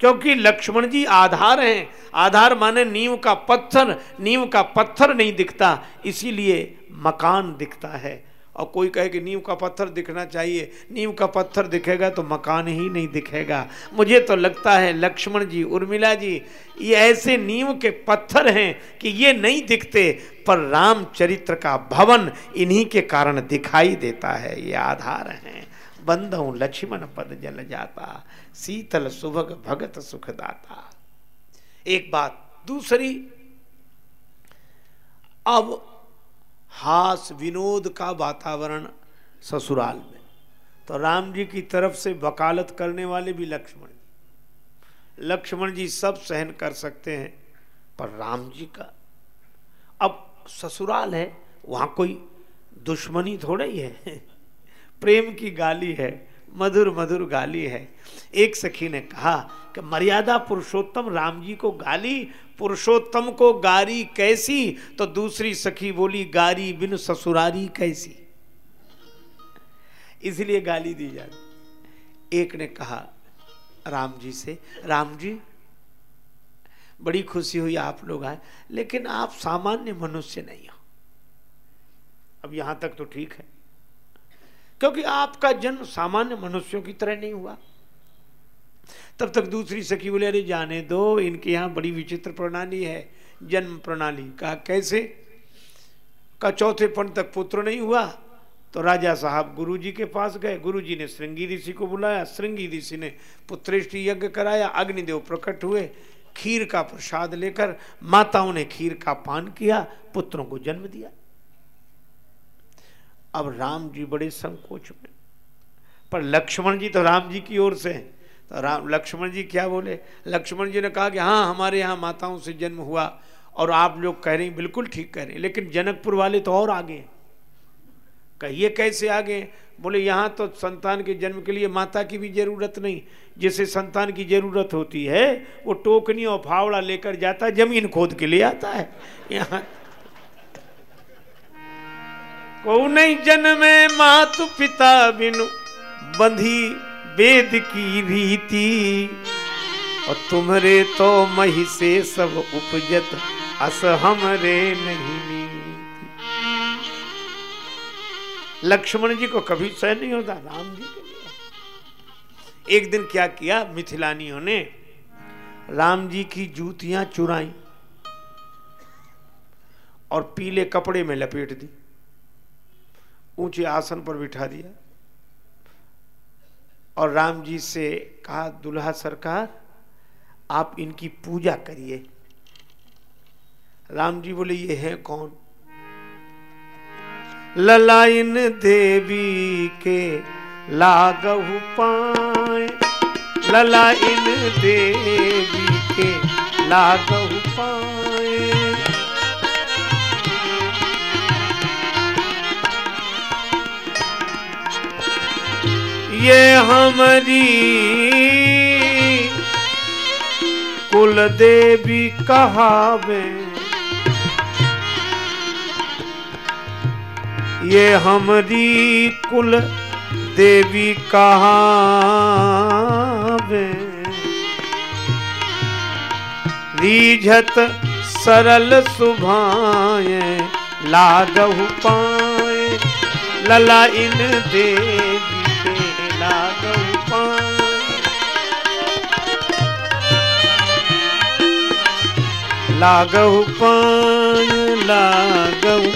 क्योंकि लक्ष्मण जी आधार हैं। आधार माने नींव का पत्थर। नींव का पत्थर नहीं दिखता, इसीलिए मकान दिखता है। और कोई कहे कि नींव का पत्थर दिखना चाहिए। नींव का पत्थर दिखेगा तो मकान ही नहीं दिखेगा। मुझे तो लगता है लक्ष्मण जी, उर्मिला जी, ये ऐसे नींव के पत्थर हैं कि ये नहीं दिखते, पर रामचरित्र का भवन इन्हीं के कारण दिखाई देता है। ये आधार हैं। बंधु लक्ष्मण पद जल जाता। शीतल सुभग भगत सुखदाता। एक बात, दूसरी, अब हास विनोद का वातावरण ससुराल में। तो राम जी की तरफ़ से वकालत करने वाले भी लक्ष्मण जी। लक्ष्मण जी सब सहन कर सकते हैं, पर राम जी का। अब ससुराल है, वहाँ कोई दुश्मनी थोड़ा ही है। (laughs) प्रेम की गाली है मधुर मधुर गाली है। एक सखी ने कहा कि मर्यादा पुरुषोत्तम राम जी को गाली, पुरुषोत्तम को गारी कैसी? तो दूसरी सखी बोली, गारी बिन ससुरारी कैसी? इसलिए गाली दी जाती। एक ने कहा, राम जी से, राम जी, बड़ी खुशी हुई आप लोग आए, लेकिन आप सामान्य मनुष्य नहीं हो। अब यहाँ तक तो ठीक है। क्योंकि आपका जन्म सामान्य मनुष्यों की तरह नहीं हुआ। तब तक दूसरी सखी बोले, अरे जाने दो, इनके यहाँ बड़ी विचित्र प्रणाली है, जन्म प्रणाली। कहा, कैसे? का चौथे पन तक पुत्र नहीं हुआ? तो राजा साहब गुरु जी के पास गए। गुरु जी ने श्रृंगी ऋषि को बुलाया। श्रृंगी ऋषि ने पुत्रेष्टि यज्ञ कराया। अग्निदेव प्रकट हुए। खीर का प्रसाद लेकर माताओं ने खीर का पान किया। पुत्रों को जन्म दिया। अब राम जी बड़े संकोच में। पर लक्ष्मण जी तो राम जी की ओर से तो राम, लक्ष्मण जी क्या बोले? लक्ष्मण जी ने कहा कि हाँ हमारे यहाँ माताओं से जन्म हुआ और आप लोग कह रहे हैं, बिल्कुल ठीक कह रहे हैं, लेकिन जनकपुर वाले तो और आगे कहिए कैसे आगे बोले, यहाँ तो संतान के जन्म के लिए माता की भी ज़रूरत नहीं। जिसे संतान की ज़रूरत होती है, वो टोकनी और फावड़ा लेकर जाता ज़मीन खोद के ले आता है। यहाँ को नहीं जन्मे मातु पिता बिनु बंधी वेद की रीति। और तुम्हारे तो मही से सब उपजत, अस हमरे नहीं लक्ष्मण जी को कभी सह नहीं होता, राम जी के लिए। एक दिन क्या किया, मिथिलानियों ने, राम जी की जूतियाँ चुराई और पीले कपड़े में लपेट दी। ऊँचे आसन पर बिठा दिया। और राम जी से कहा, दुल्हा सरकार, आप इनकी पूजा करिए। राम जी बोले, ये है कौन? ललाइन देवी के लागहु पाए। ललाइन देवी के लागहु पाए। ये हमारी कुल देवी कहावे। ये हमारी कुल देवी कहा रीझत सरल सुभाए लागहु पाए लला इन देवी लागहु पाए लागहु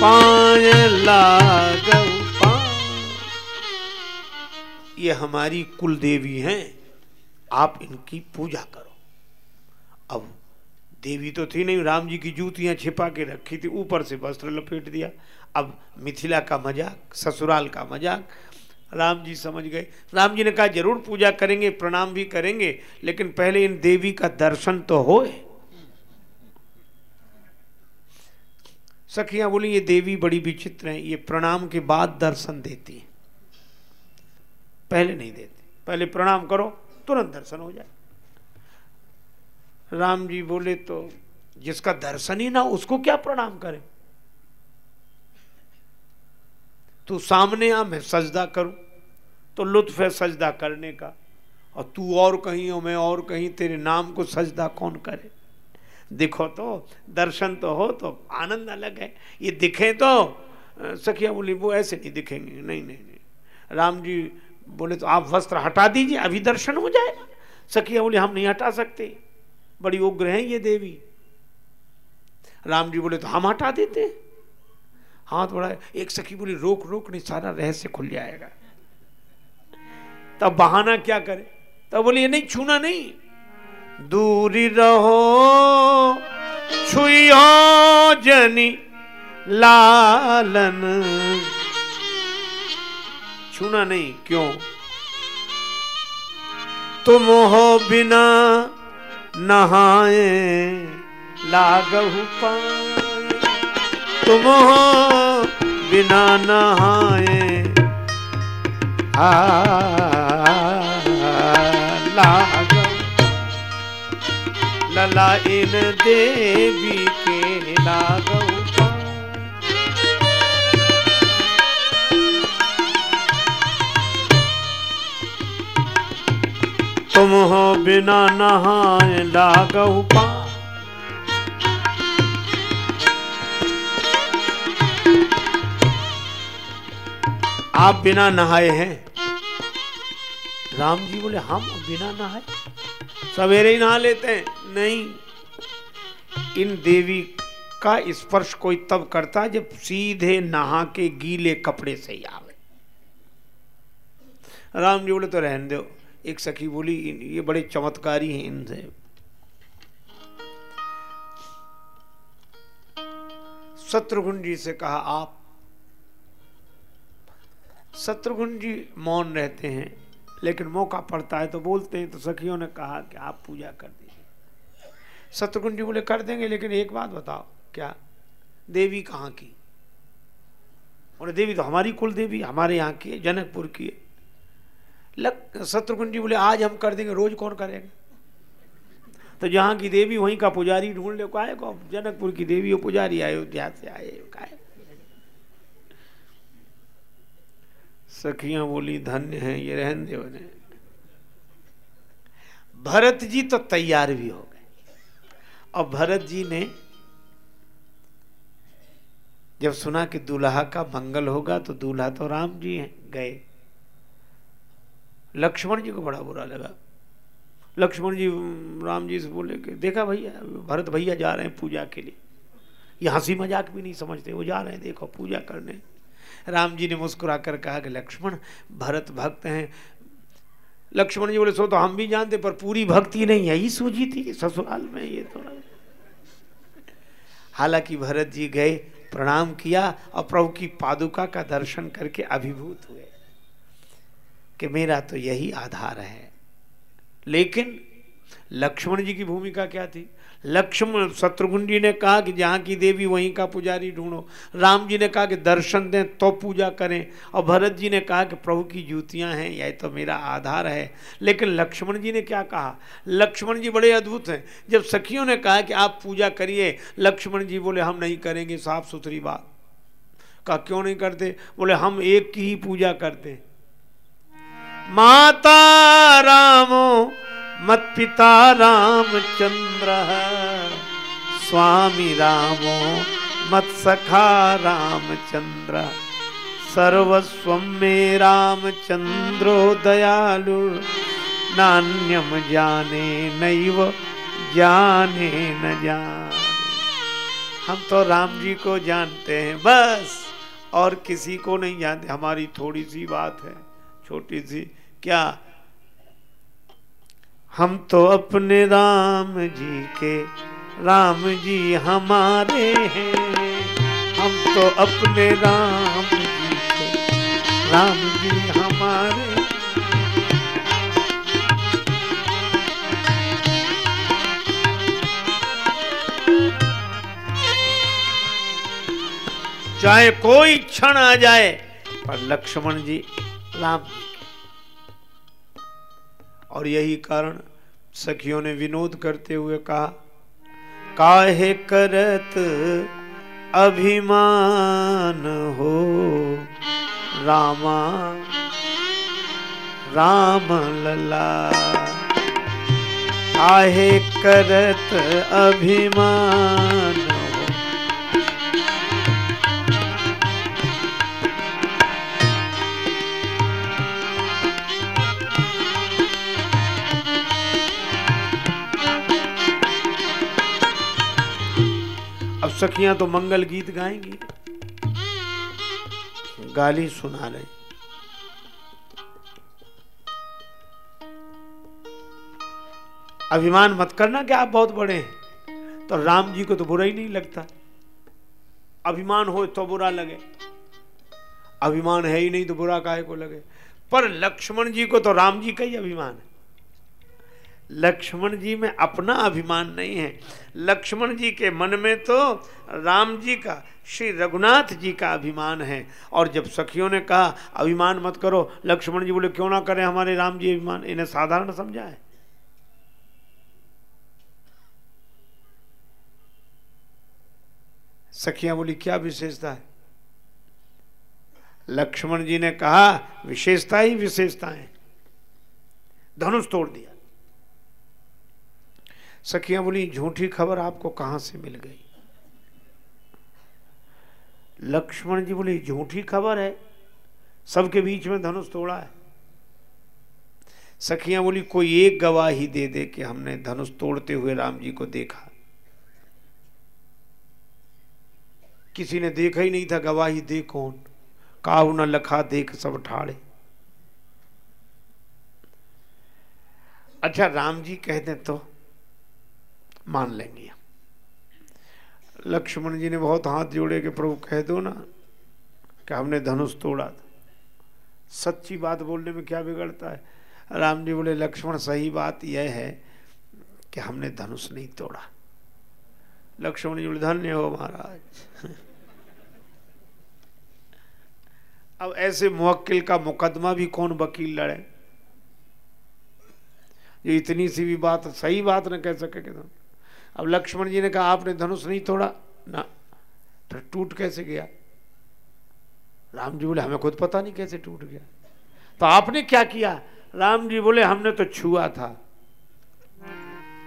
पाय लागौ ये हमारी कुल देवी हैं, आप इनकी पूजा करो। अब देवी तो थी नहीं, राम जी की जूतियाँ छिपा के रखी थी, ऊपर से वस्त्र लपेट दिया। अब मिथिला का मज़ाक, ससुराल का मज़ाक, राम जी समझ गए। राम जी ने कहा, ज़रूर पूजा करेंगे, प्रणाम भी करेंगे, लेकिन पहले इन देवी का दर्शन तो होए। सखियाँ बोली, ये देवी बड़ी विचित्र है, ये प्रणाम के बाद दर्शन देती है। पहले नहीं देती। पहले प्रणाम करो, तुरंत दर्शन हो जाए। राम जी बोले तो जिसका दर्शन ही ना उसको क्या प्रणाम करे? तू सामने आ, मैं सजदा करूँ। तो लुत्फ है सजदा करने का, और तू और कहीं हो, मैं और कहीं, तेरे नाम को सजदा कौन करे? दिखो तो दर्शन तो हो तो आनंद अलग है। ये दिखे तो सखिया बोली, वो ऐसे नहीं दिखेंगे। नहीं नहीं नहीं। राम जी बोले तो आप वस्त्र हटा दीजिए, अभी दर्शन हो जाएगा। सखिया बोली, हम नहीं हटा सकते। बड़ी उग्र है ये देवी। राम जी बोले तो हम हटा देते। हाथ बढ़ाए, एक सखी बोली, रोक रोक, नहीं, सारा रहस्य खुल जाएगा। तब बहाना क्या करे? तब बोली, ये नहीं, छूना नहीं। दूरी रहो छुयो जनी लालन। छूना नहीं, क्यों? तुम हो बिना नहाए लागहु तुम हो बिना नहाए आ लला इन देवी के लागौ तुम हो बिना नहाए लागौ पा आप बिना नहाए हैं। राम जी बोले हम बिना नहाए। सवेरे ही नहा लेते हैं। नहीं। इन देवी का स्पर्श कोई तब करता जब सीधे नहा के गीले कपड़े से ही आवे। राम जी बोले तो रहने दो। एक सखी बोली ये बड़े चमत्कारी हैं इनसे। शत्रुघ्न जी से कहा, आप, शत्रुघ्न जी मौन रहते हैं, लेकिन मौका पड़ता है तो बोलते हैं। तो सखियों ने कहा कि आप पूजा कर शत्रुघ्न जी बोले, कर देंगे, लेकिन एक बात बताओ, क्या? देवी कहाँ की? बोले, देवी तो हमारी कुल देवी, हमारे यहाँ की है, जनकपुर की है। लग शत्रुघ्न जी बोले, आज हम कर देंगे, रोज कौन करेगा? तो जहाँ की देवी, वहीं का पुजारी ढूंढ ले, काहे को जनकपुर की देवी पुजारी अयोध्या से आए, काहे सखियाँ बोली, धन्य है, ये रहन देव ने भरत जी तो तैयार भी हो और भरत जी ने जब सुना कि दूल्हा का मंगल होगा तो दूल्हा तो राम जी हैं, गए। लक्ष्मण जी को बड़ा बुरा लगा। लक्ष्मण जी, राम जी से बोले कि देखा भैया, भरत भैया जा रहे हैं पूजा के लिए। ये हँसी मज़ाक भी नहीं समझते, वो जा रहे हैं, देखो पूजा करने। राम जी ने मुस्कुरा कर कहा कि लक्ष्मण, भरत भक्त हैं लक्ष्मण जी बोले, सो तो हम भी जानते, पर पूरी भक्ति नहीं यही सूझी थी ससुराल में ये थोड़ा हालाँकि भरत जी गए, प्रणाम किया और प्रभु की पादुका का दर्शन करके अभिभूत हुए कि मेरा तो यही आधार है। लेकिन लक्ष्मण जी की भूमिका क्या थी? लक्ष्मण शत्रुघ्न जी ने कहा कि जहाँ की देवी, वहीं का पुजारी ढूंढो। राम जी ने कहा कि दर्शन दें तो पूजा करें। और भरत जी ने कहा कि प्रभु की जूतियाँ हैं, यह तो मेरा आधार है। लेकिन लक्ष्मण जी ने क्या कहा? लक्ष्मण जी बड़े अद्भुत हैं। जब सखियों ने कहा कि आप पूजा करिए, लक्ष्मण जी बोले, हम नहीं करेंगे साफ़ सुथरी बात। कहा, क्यों नहीं करते? बोले, हम एक की ही पूजा करते माता रामो मत पिता रामचंद्र स्वामी रामो मत सखा रामचंद्र। सर्वस्व मे रामचंद्रो दयालु नान्यम जाने नैव, जाने न जाने। हम तो राम जी को जानते हैं, बस। और किसी को नहीं जानते, हमारी थोड़ी सी बात है, छोटी सी। क्या हम तो अपने राम जी के, राम जी हमारे हैं। हम तो अपने राम जी के, राम जी हमारे चाहे कोई क्षण आ जाए, पर लक्ष्मण जी, राम जी और यही कारण सखियों ने विनोद करते हुए कहा, काहे करत अभिमान हो, रामा, राम लला? काहे करत अभिमान सखियाँ तो मंगल गीत गाएँगी। गाली सुना रहे। अभिमान मत करना कि आप बहुत बड़े हैं। तो राम जी को तो बुरा ही नहीं लगता। अभिमान हो तो बुरा लगे। अभिमान है ही नहीं तो बुरा काहे को लगे। पर लक्ष्मण जी को तो राम जी का ही अभिमान है। लक्ष्मण जी में अपना अभिमान नहीं है। लक्ष्मण जी के मन में तो राम जी का, श्री रघुनाथ जी का अभिमान है। और जब सखियों ने कहा, अभिमान मत करो, लक्ष्मण जी बोले, क्यों ना करें हमारे राम जी अभिमान? इन्हें साधारण समझा है सखियाँ बोली, क्या विशेषता है? लक्ष्मण जी ने कहा, विशेषता ही विशेषता है धनुष तोड़ दिया। सखियाँ बोली, झूठी खबर आपको कहाँ से मिल गई? लक्ष्मण जी बोली, झूठी खबर है। सबके बीच में धनुष तोड़ा है। सखियाँ बोली, कोई एक गवाही दे दे कि हमने धनुष तोड़ते हुए राम जी को देखा। किसी ने देखा ही नहीं था, गवाही दे कौन? काहू न लखा देख सब ठाड़े। अच्छा राम जी कहते तो मान लेंगे। लक्ष्मण जी ने बहुत हाथ जोड़े कि प्रभु कह दो ना कि हमने धनुष तोड़ा था। सच्ची बात बोलने में क्या बिगड़ता है? राम जी बोले, लक्ष्मण, सही बात यह है कि हमने धनुष नहीं तोड़ा। लक्ष्मण जी बोले, धन्य हो महाराज। अब ऐसे मुवक्किल का मुकदमा भी कौन वकील लड़े? जो इतनी सी भी बात, सही बात ना कह सके कि अब लक्ष्मण जी ने कहा, आपने धनुष नहीं तोड़ा। ना तो टूट कैसे गया? राम जी बोले, हमें खुद पता नहीं कैसे टूट गया। तो आपने क्या किया? राम जी बोले, हमने तो छुआ था।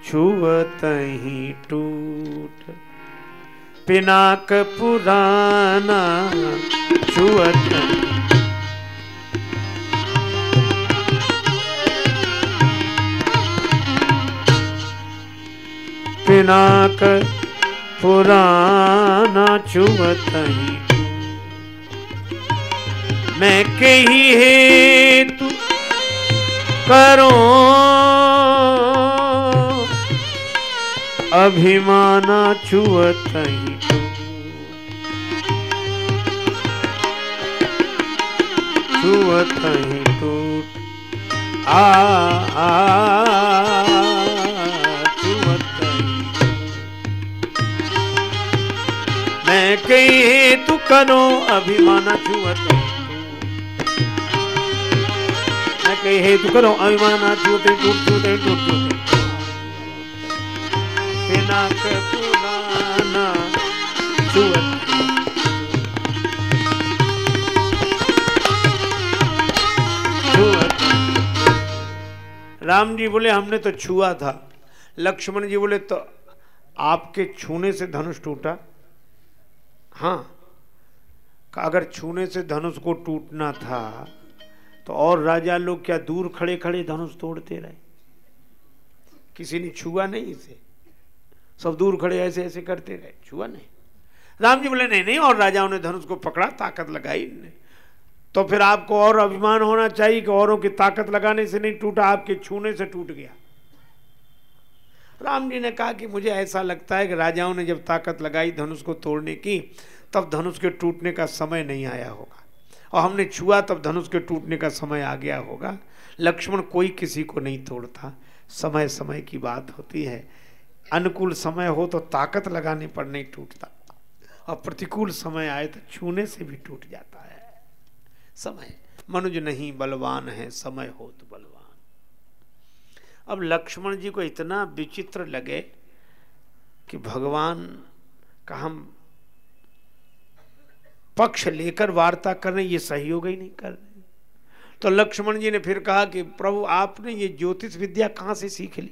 छुअत ही टूट। पिनाक पुराना छुअत पिनाक पुराना चुवत मैं कही है तू करो। अभिमाना छुअत छुअत टूट आ, आ, आ। मैं कही तू करो अभिमान छुअत मैं कही तू करो अभिमान टूट टूट बिना छुअत राम जी बोले हमने तो छुआ था लक्ष्मण जी बोले तो आपके छूने से धनुष टूटा हाँ। अगर छूने से धनुष को टूटना था तो और राजा लोग क्या दूर खड़े खड़े धनुष तोड़ते रहे? किसी ने छुआ नहीं इसे? सब दूर खड़े ऐसे ऐसे करते रहे। छुआ नहीं। राम जी बोले, नहीं नहीं, और राजाओं ने धनुष को पकड़ा, ताकत लगाई तो फिर आपको और अभिमान होना चाहिए कि औरों की ताकत लगाने से नहीं टूटा, आपके छूने से टूट गया। राम जी ने कहा कि मुझे ऐसा लगता है कि राजाओं ने जब ताकत लगाई, धनुष को तोड़ने की, तब धनुष के टूटने का समय नहीं आया होगा। और हमने छुआ, तब धनुष के टूटने का समय आ गया होगा। लक्ष्मण कोई किसी को नहीं तोड़ता। समय समय की बात होती है। अनुकूल समय हो तो ताकत लगाने पर नहीं टूटता। और प्रतिकूल समय आए तो छूने से भी टूट जाता है। समय। मनुज नहीं, बलवान है। समय हो तो बलवान। अब लक्ष्मण जी को इतना विचित्र लगे कि भगवान का हम पक्ष लेकर वार्ता कर रहे ये सहयोग ही नहीं कर रहे तो लक्ष्मण जी ने फिर कहा कि प्रभु, आपने ये ज्योतिष विद्या कहाँ से सीख ली?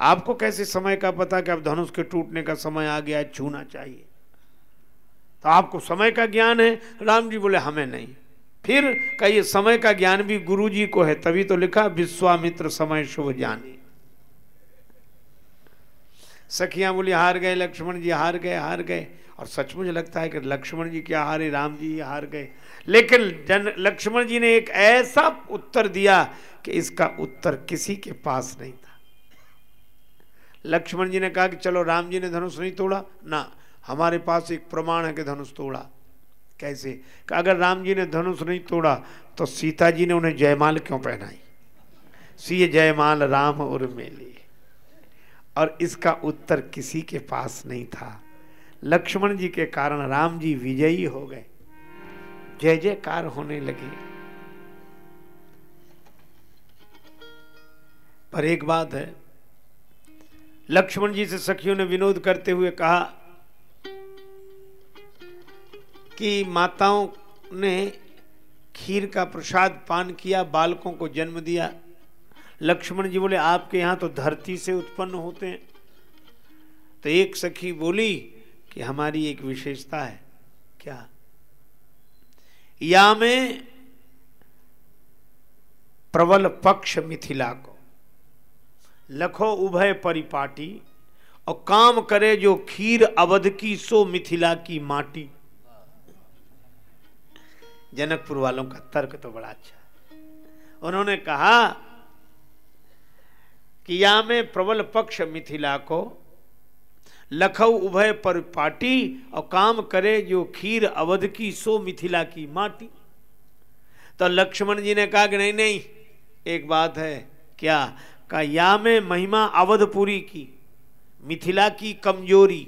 आपको कैसे समय का पता कि अब धनुष के टूटने का समय आ गया छूना चाहिए? तो आपको समय का ज्ञान है। राम जी बोले, हमें नहीं। फिर का ये समय का ज्ञान भी गुरु जी को है। तभी तो लिखा, विश्वामित्र समय शुभ जाने सखियाँ बोली, हार गए, लक्ष्मण जी, हार गए हार गए। और सचमुच लगता है कि लक्ष्मण जी क्या हारे, राम जी हार गए। लेकिन जन, लक्ष्मण जी ने एक ऐसा उत्तर दिया कि इसका उत्तर किसी के पास नहीं था। लक्ष्मण जी ने कहा कि, चलो, राम जी ने धनुष नहीं तोड़ा। ना, हमारे पास एक प्रमाण है कि धनुष तोड़ा। कैसे? अगर राम जी ने धनुष नहीं तोड़ा तो सीता जी ने उन्हें जयमाल क्यों पहनाई? सी जयमाल, राम और मेले। और इसका उत्तर किसी के पास नहीं था। लक्ष्मण जी के कारण राम जी विजयी हो गए। जय जयकार होने लगे। पर एक बात है, लक्ष्मण जी से सखियों ने विनोद करते हुए कहा कि माताओं ने खीर का प्रसाद पान किया, बालकों को जन्म दिया। लक्ष्मण जी बोले, आपके यहाँ तो धरती से उत्पन्न होते हैं। तो एक सखी बोली कि, हमारी एक विशेषता है। क्या? या में प्रबल पक्ष मिथिला को। लखो उभय परिपाटी, और काम करे जो खीर अवध की सो मिथिला की माटी। जनकपुर वालों का तर्क तो बड़ा अच्छा है। उन्होंने कहा कि या में प्रबल पक्ष मिथिला को लखऊ उभय पर पाटी और काम करे जो खीर अवध की सो मिथिला की माटी। तो लक्ष्मण जी ने कहा कि नहीं नहीं, एक बात है, क्या का या में महिमा अवधपुरी की, मिथिला की कमज़ोरी,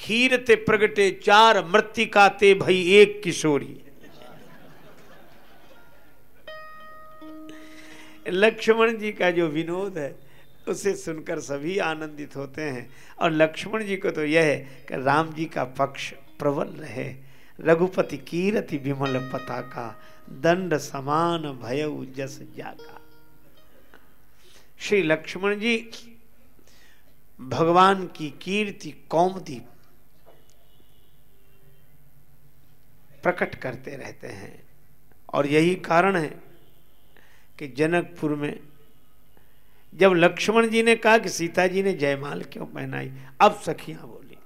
खीर ते प्रगटे चार मृतिका ते भई एक किशोरी। लक्ष्मण जी का जो विनोद है, उसे सुनकर सभी आनंदित होते हैं। और लक्ष्मण जी को तो यह है कि राम जी का पक्ष प्रबल रहे। रघुपति कीरति विमल पताका, दंड समान भय जस जाका श्री लक्ष्मण जी, भगवान की कीर्ति कौमदी प्रकट करते रहते हैं। और यही कारण है कि जनकपुर में जब लक्ष्मण जी ने कहा कि सीता जी ने जयमाल क्यों पहनाई, अब सखियाँ बोली,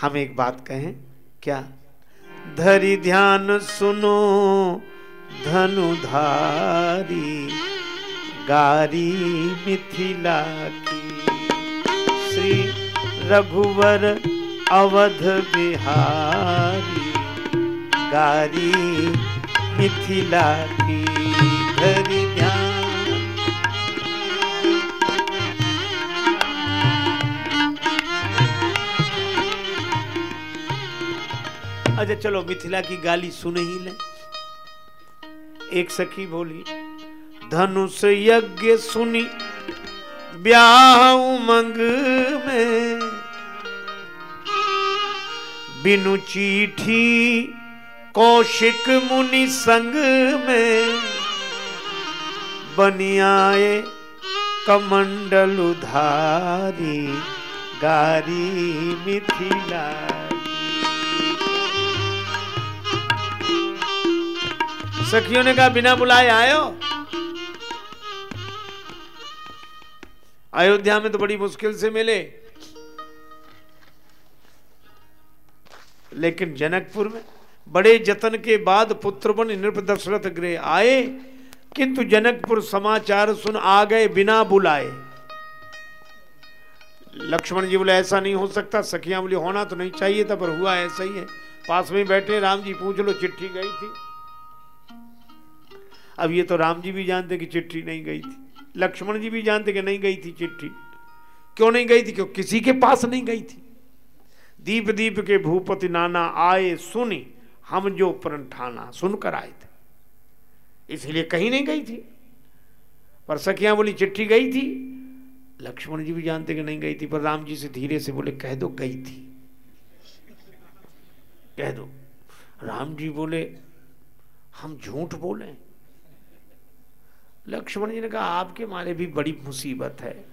हम एक बात कहें, क्या? धरी ध्यान सुनो, धनुधारी, गारी मिथिला की। श्री रघुवर अवध बिहारी, गारी मिथिला की धरी अच्छा चलो, मिथिला की गाली सुन ही ले। एक सखी बोली, धनुष यज्ञ सुनी, ब्याह उमंग में। बिनु चीठी कौशिक मुनि संग में बनियाए कमंडल उधारी गारी मिथिला। सखियों ने कहा, बिना बुलाए आयो। अयोध्या में तो बड़ी मुश्किल से मिले। लेकिन जनकपुर में बड़े जतन के बाद पुत्र बन नृप दशरथ गृह आए। किंतु जनकपुर समाचार सुन आ गए बिना बुलाए। लक्ष्मण जी बोले, ऐसा नहीं हो सकता, सखियाँ बोली, होना तो नहीं चाहिए था, पर हुआ ऐसा ही है। पास में बैठे, राम जी पूछ लो, चिट्ठी गई थी? अब ये तो राम जी भी जानते कि चिट्ठी नहीं गई थी। लक्ष्मण जी भी जानते कि नहीं गई थी चिट्ठी। क्यों नहीं गई थी? क्यों किसी के पास नहीं गई थी। दीप दीप के भूपति नाना आए, सुनी। हम जो प्रण ठाना सुनकर आए थे। इसलिए कहीं नहीं गई थी। पर सखियाँ बोली, चिट्ठी गई थी? लक्ष्मण जी भी जानते कि नहीं गई थी। पर राम जी से धीरे से बोले, कह दो, गई थी। कह दो। राम जी बोले, हम झूठ बोले? लक्ष्मण जी ने कहा, आपके मारे भी बड़ी मुसीबत है।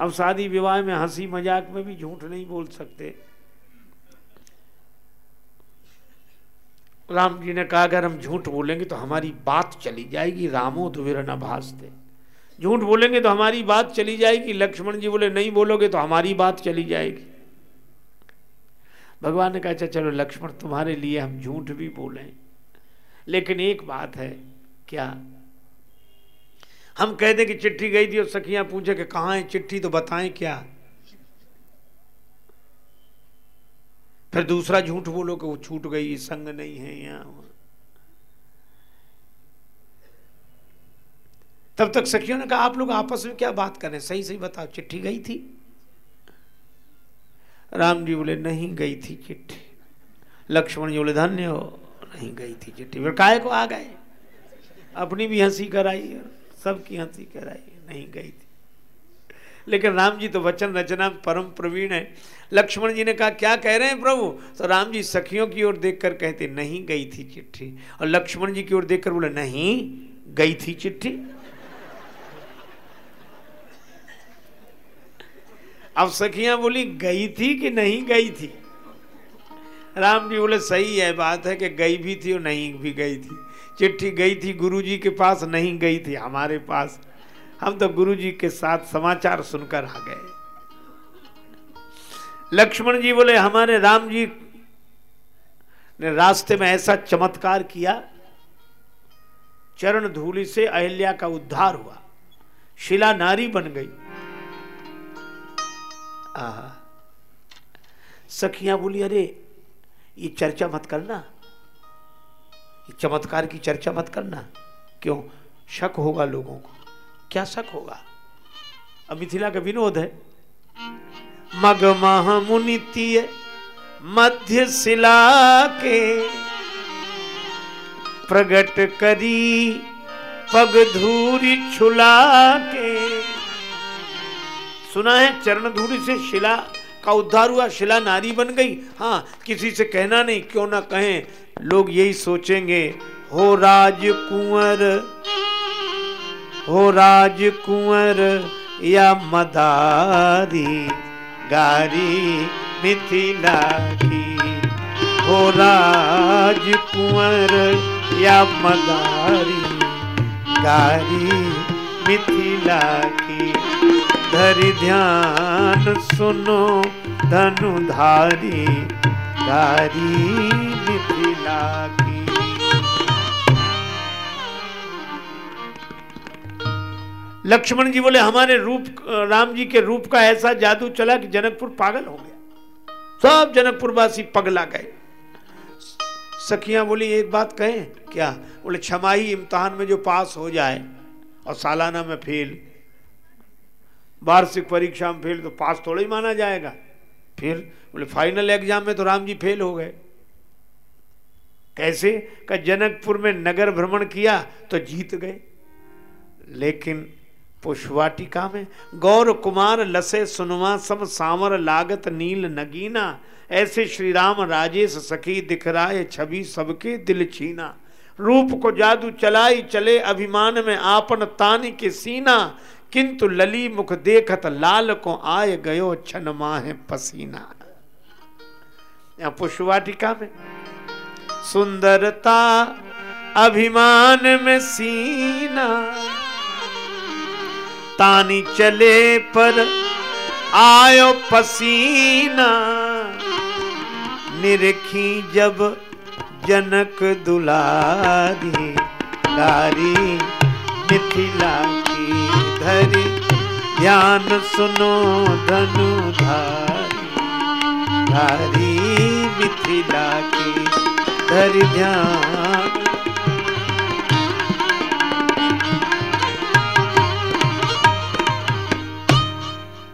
अब शादी विवाह में हँसी मज़ाक में भी झूठ नहीं बोल सकते। राम जी ने कहा, अगर हम झूठ बोलेंगे तो हमारी बात चली जाएगी। रामो तो विरना भाषते झूठ बोलेंगे तो हमारी बात चली जाएगी। लक्ष्मण जी बोले, नहीं बोलोगे तो हमारी बात चली जाएगी। भगवान ने कहा अच्छा चलो लक्ष्मण, तुम्हारे लिए हम झूठ भी बोलें। लेकिन एक बात है, क्या? हम कह दें कि चिट्ठी गई थी और सखियाँ पूछे कि कहाँ है चिट्ठी तो बताएँ क्या? फिर दूसरा झूठ बोलो कि वो छूट गई संग नहीं है यहाँ। तब तक सखियों ने कहा, आप लोग आपस में क्या बात करें? सही सही बताओ, चिट्ठी गई थी? राम जी बोले, नहीं गई थी चिट्ठी। लक्ष्मण जी बोले, धन्य हो, नहीं गई थी चिट्ठी। फिर काय को आ गए? अपनी भी हँसी कराई सबकी हँसी कराई, नहीं गई थी। लेकिन राम जी तो वचन रचना परम प्रवीण है। लक्ष्मण जी ने कहा, क्या कह रहे हैं प्रभु? तो राम जी सखियों की ओर देखकर कहते, नहीं गई थी चिट्ठी। और लक्ष्मण जी की ओर देखकर बोले, नहीं गई थी चिट्ठी? अब सखियाँ बोली, गई थी कि नहीं गई थी? राम जी बोले, सही है, बात है कि गई भी थी और नहीं भी गई थी। चिट्ठी गई थी गुरुजी के पास, नहीं गई थी हमारे पास। हम तो गुरुजी के साथ समाचार सुनकर आ गए। लक्ष्मण जी बोले, हमारे राम जी ने रास्ते में ऐसा चमत्कार किया, चरण धूलि से अहिल्या का उद्धार हुआ, शिला नारी बन गई। आहा। सखियाँ बोली, अरे, ये चर्चा मत करना। चमत्कार की चर्चा मत करना। क्यों? शक होगा लोगों को। क्या शक होगा? अब मिथिला का विनोद है। मग मह मुनितीय मध्य शिला के प्रगट करी पग धूरी छुला के। सुना है चरण धूरी से शिला का उद्धार हुआ, शिला नारी बन गई। हाँ किसी से कहना नहीं, क्यों ना कहें। लोग यही सोचेंगे, हो राज कुंवर हो राज कुंवर या मदारी, गारी मिथिला की। हो राज कुंवर या मदारी, गारी मिथिला की। धरि ध्यान सुनो धनुधारी, गारी मिथिला की। लक्ष्मण जी बोले, हमारे रूप, राम जी के रूप का ऐसा जादू चला कि जनकपुर पागल हो गया। सब जनकपुर वासी पगला गए। सखियाँ बोली, एक बात कहें, क्या? बोले, छमाही इम्तहान में जो पास हो जाए और सालाना में फेल, वार्षिक परीक्षा में फेल तो पास थोड़ा ही माना जाएगा। फिर बोले, फाइनल एग्ज़ाम में तो राम जी फेल हो गए। कैसे? का जनकपुर में नगर भ्रमण किया तो जीत गए। लेकिन पुष्पवाटिका में गौर कुमार लसे सुनवा सम सामर लागत नील नगीना। ऐसे श्री राम राजेश सखी दिखराए छवि सबके दिल छीना। रूप को जादू चलाई चले अभिमान में आपन तानी के सीना। किंतु लली मुख देखत लाल को आए गयो छन माह पसीना। या पुष्पवाटिका में सुंदरता अभिमान में सीना। तानी चले पर आयो पसीना। निरखी जब जनक दुलारी गारी मिथिला की धरी। ध्यान सुनो धनु धारी धारी मिथिला की धरी। ध्यान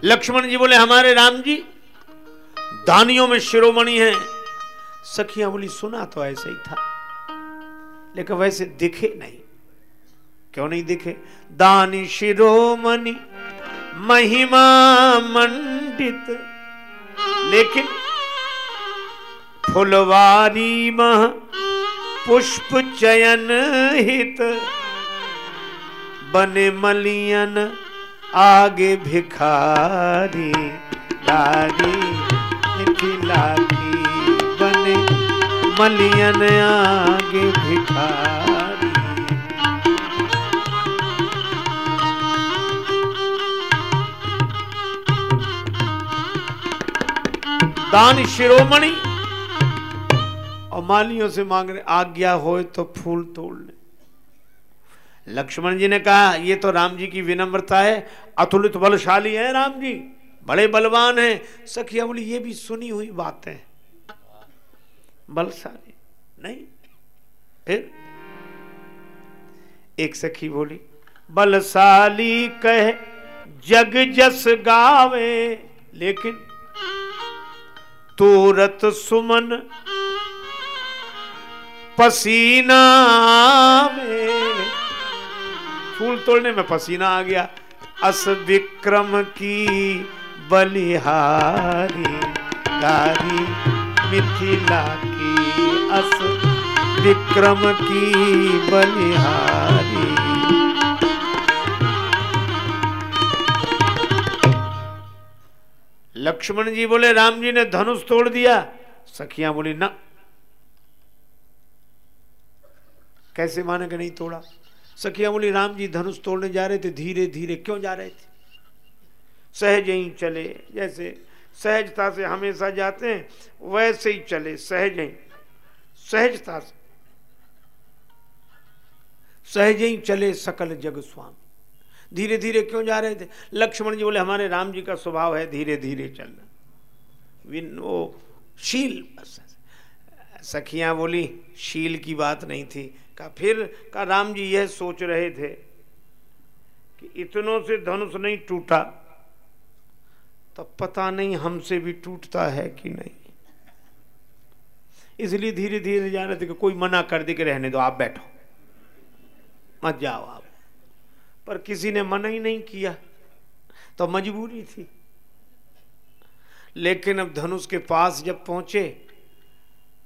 लक्ष्मण जी बोले, हमारे राम जी, दानियों में शिरोमणि हैं। सखियाँ बोली, सुना तो ऐसा ही था, लेकिन वैसे दिखे नहीं। क्यों नहीं दिखे? दानी शिरोमणि, महिमा मंडित, लेकिन फुलवारी मह पुष्प चयन हित, बने मलियन आगे भिखारी लारी मिथिला की बने, मलियन आगे भिखारी। दान शिरोमणि, और मालियों से मांग रहे आज्ञा हो तो फूल तोड़ ले लक्ष्मण जी ने कहा, ये तो राम जी की विनम्रता है अतुलित बलशाली है राम जी। बड़े बलवान हैं। सखिया बोली ये भी सुनी हुई बातें। बलशाली। नहीं। फिर? एक सखी बोली, बलशाली कह, जग जस गावे, लेकिन तूरत सुमन पसीना में फूल तोड़ने में पसीना आ गया। अस विक्रम की बलिहारी गारी मिथिला की अस विक्रम की बलिहारी। लक्ष्मण जी बोले, राम जी ने धनुष तोड़ दिया। सखियाँ बोली, ना। कैसे माने कि नहीं तोड़ा? सखिया बोली राम जी धनुष तोड़ने जा रहे थे धीरे धीरे क्यों जा रहे थे? सहज ही चले, जैसे सहजता से हमेशा जाते हैं, वैसे ही चले, सहज ही, सहजता से। सहज ही चले सकल जग स्वामी। धीरे धीरे क्यों जा रहे थे? लक्ष्मण जी बोले, हमारे राम जी का स्वभाव है धीरे धीरे चलना वो शील, सखियाँ बोली, शील की बात नहीं थी। का फिर का राम जी यह सोच रहे थे कि इतनों से धनुष नहीं टूटा तो पता नहीं हमसे भी टूटता है कि नहीं। इसलिए धीरे धीरे जा रहे थे कि कोई मना कर दे कि रहने दो, आप बैठो। मत जाओ आप। पर किसी ने मना ही नहीं किया तो मजबूरी थी। लेकिन अब धनुष के पास जब पहुँचे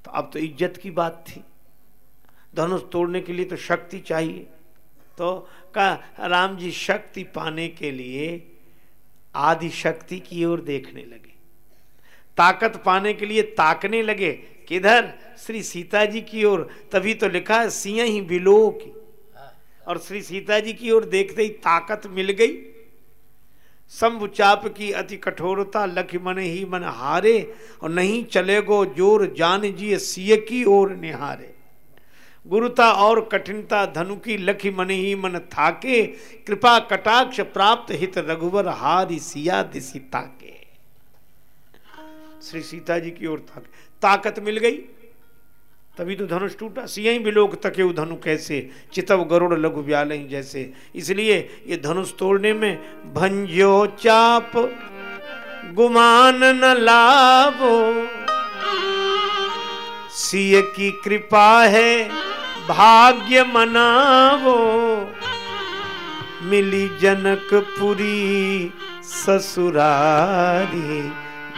तो अब तो इज़्ज़त की बात थी। धनुष तोड़ने के लिए तो शक्ति चाहिए। तो का राम जी शक्ति पाने के लिए आदि शक्ति की ओर देखने लगे। ताकत पाने के लिए ताकने लगे किधर श्री सीता जी की ओर, तभी तो लिखा सिंह ही बिलो की और श्री सीता जी की ओर देखते ही ताकत मिल गई। शंभुचाप की अति कठोरता, लख मन ही मन हारे, और नहीं चले गो ज़ोर जान जी सिय की ओर निहारे। गुरुता और कठिनता धनु की लखी मन ही मन थाके, कृपा कटाक्ष प्राप्त हित रघुवर हारी सिया दिशिता के श्री सीता जी की ओर ताके ताकत मिल गई। तभी तो धनुष टूटा। सियही बिलोक तके धनु कैसे? चितव गरुड़ लघु व्याल जैसे। इसलिए ये धनुष तोड़ने में भंजो चाप, गुमान न लाभो सिय की कृपा है। भाग्य मनावो मिली जनकपुरी ससुरारी,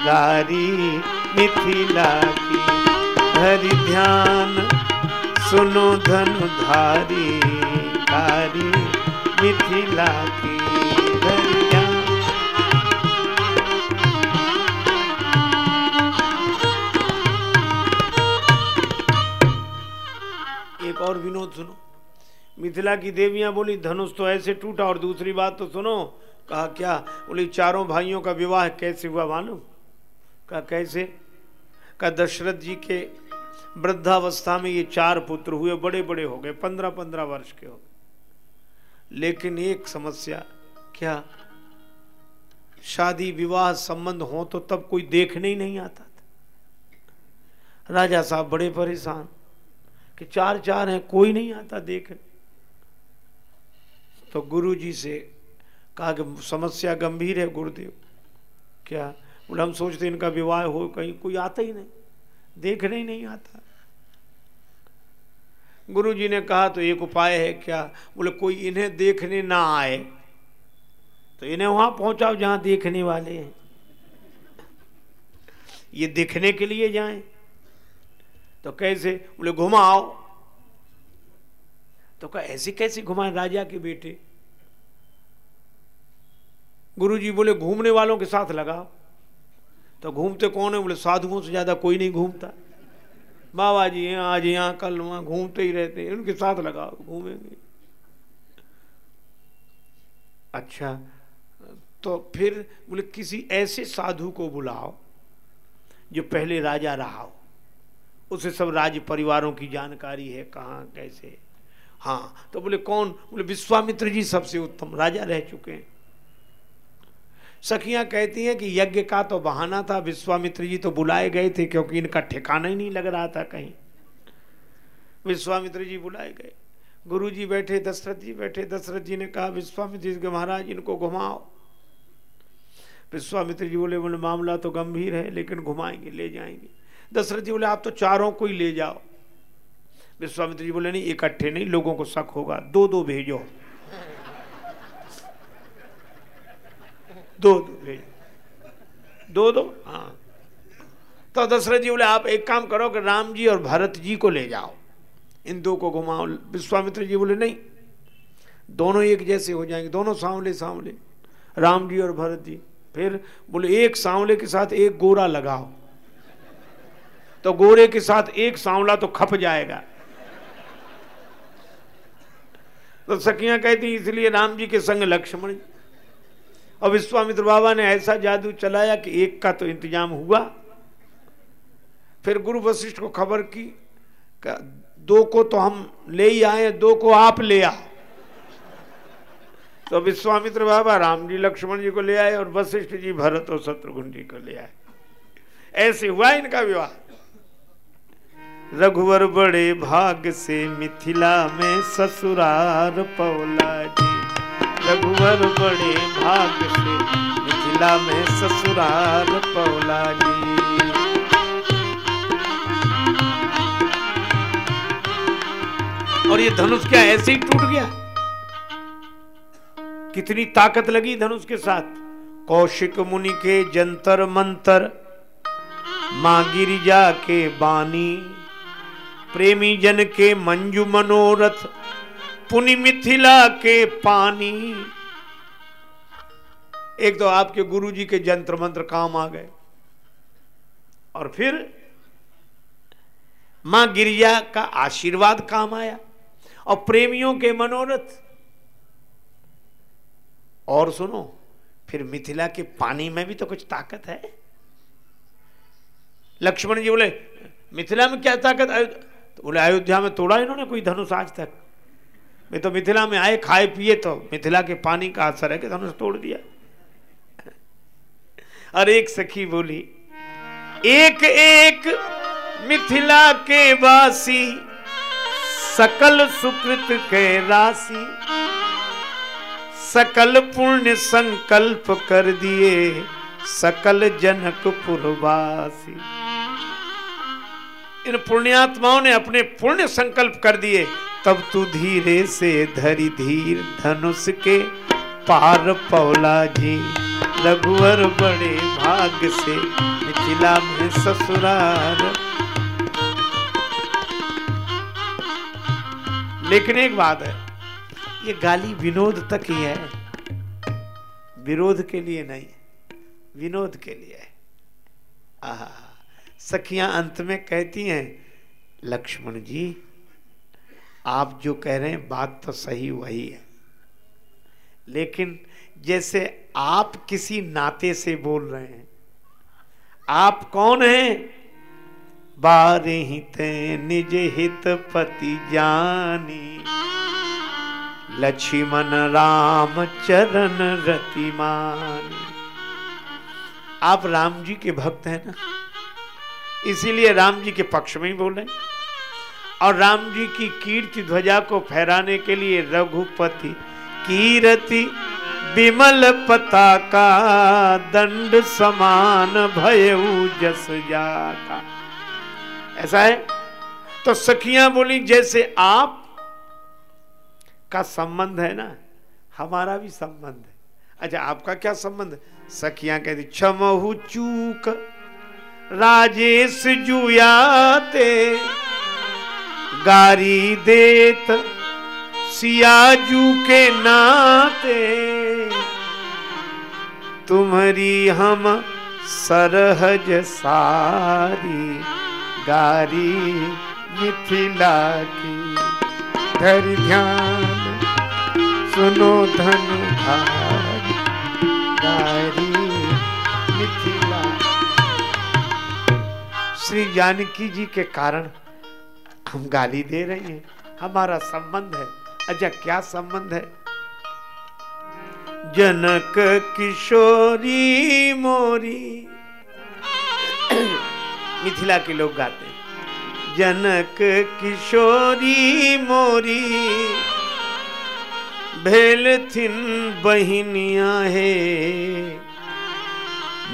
गारी मिथिला की। हरि ध्यान सुनो धनु धारी धारी मिथिला की। एक और विनोद सुनो। मिथिला की देवियाँ बोली, धनुष तो ऐसे टूटा और दूसरी बात तो सुनो। कहा, क्या? बोली, चारों भाइयों का विवाह कैसे हुआ मालूम? कहा, कैसे? का दशरथ जी के वृद्धावस्था में ये चार पुत्र हुए बड़े बड़े हो गए पंद्रह पंद्रह वर्ष के हो गए। लेकिन एक समस्या, क्या शादी विवाह संबंध हो तो तब कोई देखने ही नहीं आता था? राजा साहब बड़े परेशान। कि चार चार हैं, कोई नहीं आता देखने। तो गुरु जी से कहा कि समस्या गंभीर है गुरुदेव। क्या? बोले, हम सोचते इनका विवाह हो, कहीं कोई आता ही नहीं। देखने ही नहीं आता। गुरु जी ने कहा तो एक उपाय है क्या? बोले, कोई इन्हें देखने ना आए तो इन्हें वहाँ पहुंचाओ जहाँ देखने वाले हैं। ये देखने के लिए जाएँ। तो कैसे बोले घुमाओ तो कहा, ऐसे कैसे घुमाए राजा के बेटे? गुरु जी बोले, घूमने वालों के साथ लगाओ। तो घूमते कौन है? बोले, साधुओं से ज़्यादा कोई नहीं घूमता। बाबा जी हैं, आज यहाँ, कल वहाँ घूमते ही रहते हैं, उनके साथ लगाओ, घूमेंगे। अच्छा तो फिर, बोले, किसी ऐसे साधु को बुलाओ, जो पहले राजा रहा हो। उसे सब राज्य परिवारों की जानकारी है, कहाँ, कैसे? हाँ तो बोले, कौन? बोले, विश्वामित्र जी सबसे उत्तम राजा रह चुके हैं। सखियाँ कहती हैं कि यज्ञ का तो बहाना था, विश्वामित्र जी तो बुलाए गए थे क्योंकि इनका ठिकाना ही नहीं लग रहा था कहीं। विश्वामित्र जी बुलाए गए। गुरु जी बैठे, दशरथ जी बैठे, दशरथ जी ने कहा, विश्वामित्र जी के महाराज, इनको घुमाओ। विश्वामित्र जी बोले बोले, मामला तो गंभीर है, लेकिन घुमाएँगे, ले जाएँगे। दशरथ जी बोले, आप तो चारों को ही ले जाओ। विश्वामित्र जी बोले, नहीं, इकट्ठे नहीं, लोगों को शक होगा। दो दो भेजो। दो दो भेजो। दो दो हाँ। तो दशरथ जी बोले, आप एक काम करो कि राम जी और भरत जी को ले जाओ। इन दो को घुमाओ। विश्वामित्र जी बोले, नहीं, दोनों एक जैसे हो जाएँगे। दोनों सांवले सांवले। राम जी और भरत जी। फिर बोले, एक सांवले के साथ एक गोरा लगाओ। तो गोरे के साथ एक सांवला तो खप जाएगा। तो सखियाँ कहती, इसलिए राम जी के संग लक्ष्मण और विश्वामित्र बाबा ने ऐसा जादू चलाया कि एक का तो इंतज़ाम हुआ। फिर गुरु वशिष्ठ को खबर की दो को तो हम ले ही आए दो को आप ले आओ। तो विश्वामित्र बाबा राम जी लक्ष्मण जी को ले आए और वशिष्ठ जी भरत और शत्रुघ्न जी को ले आए। ऐसे हुआ इनका विवाह। रघुवर बड़े भाग से मिथिला में ससुरार पौला जी। रघुवर बड़े भाग से मिथिला में ससुरार पौला जी। और ये धनुष क्या ऐसे ही टूट गया? कितनी ताकत लगी धनुष के साथ। कौशिक मुनि के जंतर मंतर माँ गिरिजा के बानी। प्रेमी जन के मंजू मनोरथ, पुनि मिथिला के पानी। एक तो आपके गुरुजी के जंत्र मंत्र काम आ गए। और फिर माँ गिरिजा का आशीर्वाद काम आया और प्रेमियों के मनोरथ। और सुनो, फिर मिथिला के पानी में भी तो कुछ ताकत है। लक्ष्मण जी बोले, मिथिला में क्या ताकत? तो बोले, अयोध्या में तोड़ा इन्होंने कोई धनुष आज तक? वे तो मिथिला में आए, खाए, पिए तो मिथिला के पानी का असर है कि धनुष तोड़ दिया। और एक सखी बोली, एक एक मिथिला के वासी, सकल सुकृत के राशि सकल पुण्य संकल्प कर दिए, सकल जनक पुरवासी। इन पुण्यात्माओं ने अपने पुण्य संकल्प कर दिए, तब तू धीरे से धरी धीर धनुष के पार पौला जी। रघुवर बड़े भाग से मिथिला में ससुरार। लेकिन एक बात है, ये गाली विनोद तक ही है। विरोध के लिए नहीं, विनोद के लिए है। आहा। सखियाँ अंत में कहती हैं, लक्ष्मण जी, आप जो कह रहे हैं, बात तो सही वही है। लेकिन जैसे आप किसी नाते से बोल रहे हैं, आप कौन हैं? बारे हित निज हित पति जानी। लक्ष्मण राम चरण रतिमानी आप राम जी के भक्त हैं ना? इसीलिए राम जी के पक्ष में ही बोले। और राम जी की कीर्ति ध्वजा को फहराने के लिए रघुपति कीरति विमल पता का दंड समान भय जस जाका। ऐसा है? तो सखियाँ बोली, जैसे आप का संबंध है ना, हमारा भी संबंध है। अच्छा आपका क्या संबंध? सखियाँ कहती क्षमहु चूक राजेश जुयाते, गारी देत, सियाजू के नाते। तुम्हारी हम सरहज सारी, गारी मिथिला की। धर ध्यान, सुनो धन भारी गारी मिथिला श्री जानकी जी के कारण हम गाली दे रहे हैं। हमारा संबंध है। अच्छा क्या संबंध है? जनक किशोरी मोरी। (coughs) मिथिला के लोग गाते हैं। जनक किशोरी मोरी। भेल थिन बहिनिया है।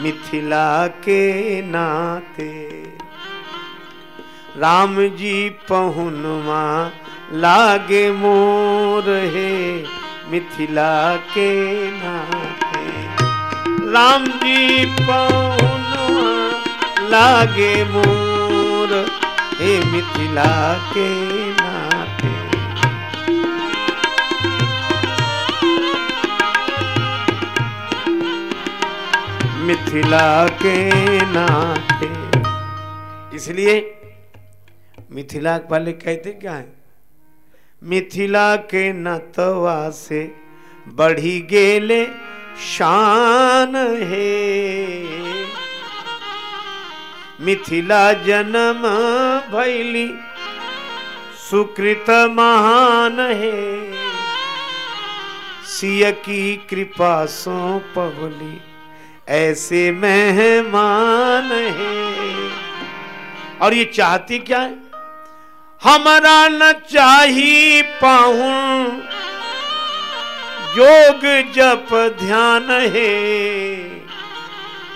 मिथिला के नाते। राम जी पहुनवा लागे मोर है मिथिला के नाते। राम जी पहुनवा लागे मोर हे मिथिला के मिथिला के नाते। इसलिए मिथिला वाले कहते क्या है? मिथिला के नतवा से बढ़ी गेले शान है। मिथिला जन्म भैली सुकृत महान है। सिय की कृपा सो पवली ऐसे मेहमान है। और ये चाहती क्या है? हमारा न चाही पाहू योग जप ध्यान है।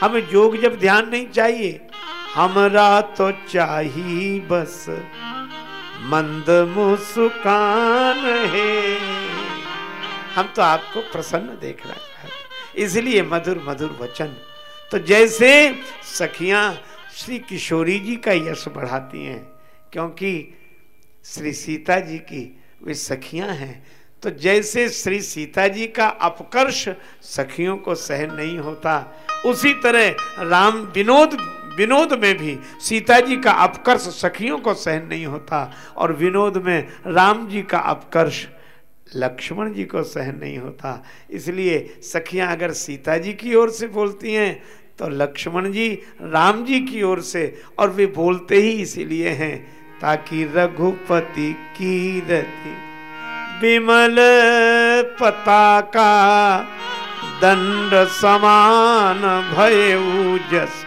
हमें योग जब ध्यान नहीं चाहिए। हमरा तो चाहिए बस मंद मुस्कान है। हम तो आपको प्रसन्न देख रहे चाहते इसलिए मधुर मधुर वचन। तो जैसे सखियाँ श्री किशोरी जी का यश बढ़ाती हैं, क्योंकि श्री सीता जी की वे सखियाँ हैं तो जैसे श्री सीता जी का अपकर्ष सखियों को सहन नहीं होता, उसी तरह राम विनोद विनोद में भी सीता जी का अपकर्ष सखियों को सहन नहीं होता, और विनोद में राम जी का अपकर्ष लक्ष्मण जी को सहन नहीं होता। इसलिए सखियाँ अगर सीता जी की ओर से बोलती हैं तो लक्ष्मण जी राम जी की ओर से, और वे बोलते ही इसीलिए हैं, ताकि रघुपति की रति। विमल पताका दंड समान भय जस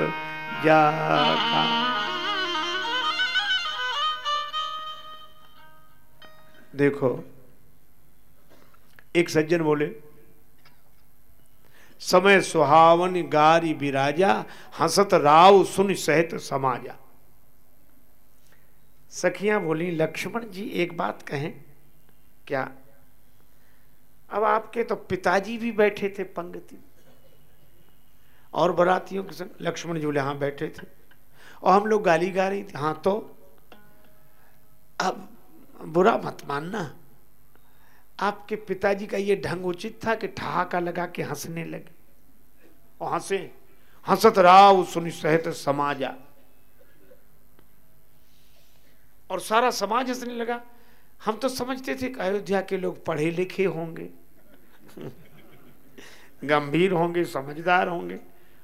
जाका देखो एक सज्जन बोले, समय सुहावन गारी बिराजा, हंसत राव सुन सहित समाजा. सखियाँ बोली, लक्ष्मण जी, एक बात कहें, क्या? अब आपके तो पिताजी भी बैठे थे पंक्ति और बरातियों के संग लक्ष्मण जी बोले हाँ बैठे थे। और हम लोग गाली गा रही थी। हाँ तो अब बुरा मत मानना। आपके पिताजी का ये ढंग उचित था कि ठहाका लगा के हंसने लगे? और हंसे। हंसत राव सुन सहित समाजा। और सारा समाज हंसने लगा। हम तो समझते थे कि अयोध्या के लोग पढ़े लिखे होंगे। (laughs) गंभीर होंगे, समझदार होंगे।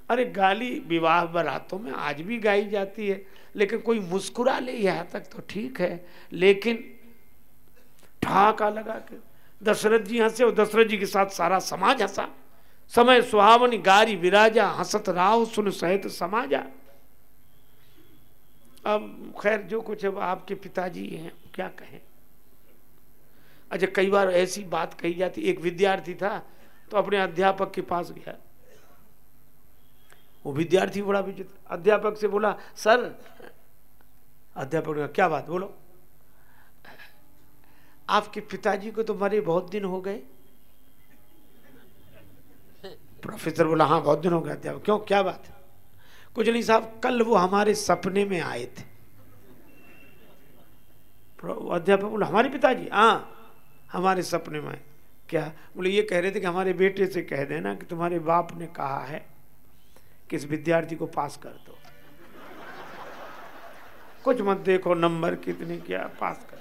अरे गाली विवाह बरातों में आज भी गाई जाती है, लेकिन कोई मुस्कुरा ले यहाँ तक तो ठीक है। लेकिन ठहाका लगा के दशरथ जी हंसे और दशरथ जी के साथ सारा समाज हंसा। समय सुहावनी, गारी विराजा, हंसत राव, सुन सहित समाजा। अब खैर, जो कुछ अब आपके पिताजी हैं, क्या कहें? अच्छा कई बार ऐसी बात कही जाती, एक विद्यार्थी था तो अपने अध्यापक के पास गया। वो विद्यार्थी बड़ा विचित्र, अध्यापक से बोला, सर, अध्यापक ने क्या बात, बोलो। आपके पिताजी को तो मरे बहुत दिन हो गए। प्रोफेसर बोला हाँ बहुत दिन हो गए अध्यापक। क्यों? क्या बात कुछ नहीं साहब, कल वो हमारे सपने में आए थे। अध्यापक बोला, हमारे पिताजी? हाँ हमारे सपने में आए। क्या? बोले, ये कह रहे थे कि हमारे बेटे से कह देना कि तुम्हारे बाप ने कहा है कि इस विद्यार्थी को पास कर दो। कुछ मत देखो, नंबर कितने क्या, पास कर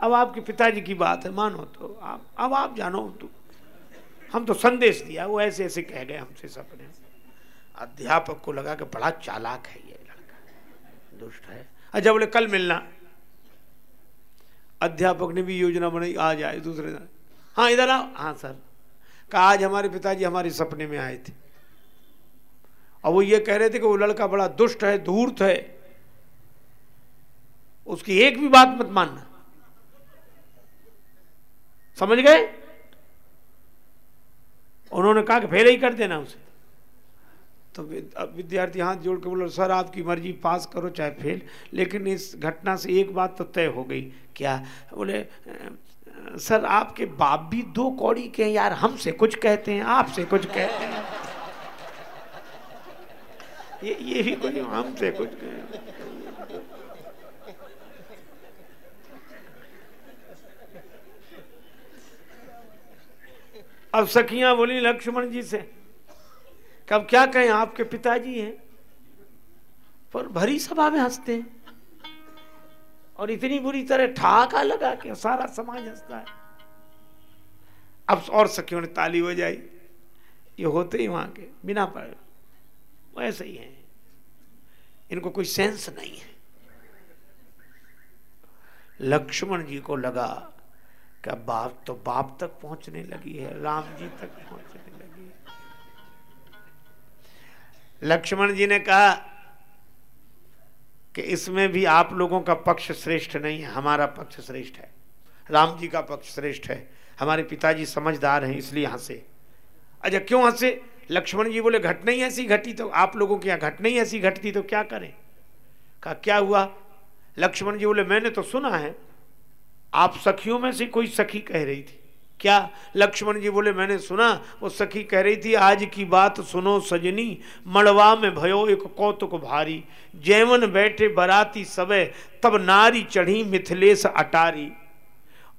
अब आपके पिताजी की बात है, मानो तो आप, अब आप जानो तो। हम तो संदेश दिया, वो ऐसे ऐसे कह गए हमसे सपने। अध्यापक को लगा कि बड़ा चालाक है ये लड़का। दुष्ट है। अच्छा बोले, कल मिलना। अध्यापक ने भी योजना बनाई आज आए दूसरे दिन। हाँ इधर आओ। हाँ सर। कहा, आज हमारे पिताजी हमारे सपने में आए थे। और वो ये कह रहे थे कि वो लड़का बड़ा दुष्ट है, धूर्त है। उसकी एक भी बात मत मानना। समझ गए? उन्होंने कहा कि फेल ही कर देना उसे। तो विद्यार्थी हाथ जोड़ के बोलो, सर, आपकी मर्ज़ी, पास करो, चाहे फेल। लेकिन इस घटना से एक बात तो तय हो गई, क्या? बोले सर, आपके बाप भी दो कौड़ी के हैं यार, हमसे कुछ कहते हैं, आपसे कुछ कहते हैं। ये ये भी कुछ, हमसे कुछ कहते अब सखियाँ बोली, लक्ष्मण जी से। कब क्या कहें, आपके पिताजी हैं। पर भरी सभा में हँसते हैं। और इतनी बुरी तरह ठाका लगा के सारा समाज हंसता है। अब और सखियों ने ताली हो बजाई। ये होते ही वहाँ के, बिना पर वैसे ही हैं। इनको कोई सेंस नहीं है। लक्ष्मण जी को लगा कि बाप तो बाप तक पहुँचने लगी है, राम जी तक पहुँचने लगी है। लक्ष्मण जी ने कहा कि इसमें भी आप लोगों का पक्ष श्रेष्ठ नहीं है, हमारा पक्ष श्रेष्ठ है। राम जी का पक्ष श्रेष्ठ है, हमारे पिताजी समझदार हैं, इसलिए हंसे अच्छा क्यों हंसे लक्ष्मण जी बोले घटना ही ऐसी घटी तो आप लोगों के यहाँ घटना ही ऐसी घटती तो क्या करें? कहा, क्या हुआ? लक्ष्मण जी बोले, मैंने तो सुना है आप सखियों में से कोई सखी कह रही थी? क्या लक्ष्मण जी बोले, मैंने सुना, वो सखी कह रही थी, आज की बात सुनो सजनी, मड़वा में भयो एक कौतुक भारी। जैवन बैठे बराती सबे, तब नारी चढ़ी मिथिलेश अटारी।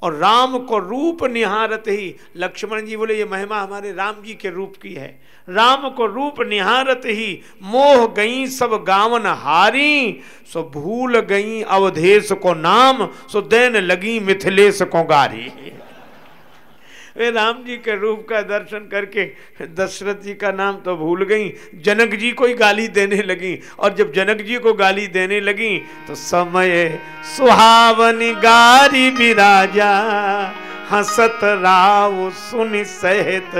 और राम को रूप निहारत ही। लक्ष्मण जी बोले, ये महिमा हमारे राम जी के रूप की है। राम को रूप निहारत ही। मोह गई, सब गावन हारी। सो भूल गई अवधेश को नाम, सो देन लगी मिथिलेश को गारी। वे राम जी के रूप का दर्शन करके दशरथ जी का नाम तो भूल गई। जनक जी को ही गाली देने लगी। और जब जनक जी को गाली देने लगी तो समय सुहावन गारी विराजा हसत राव सुन सहित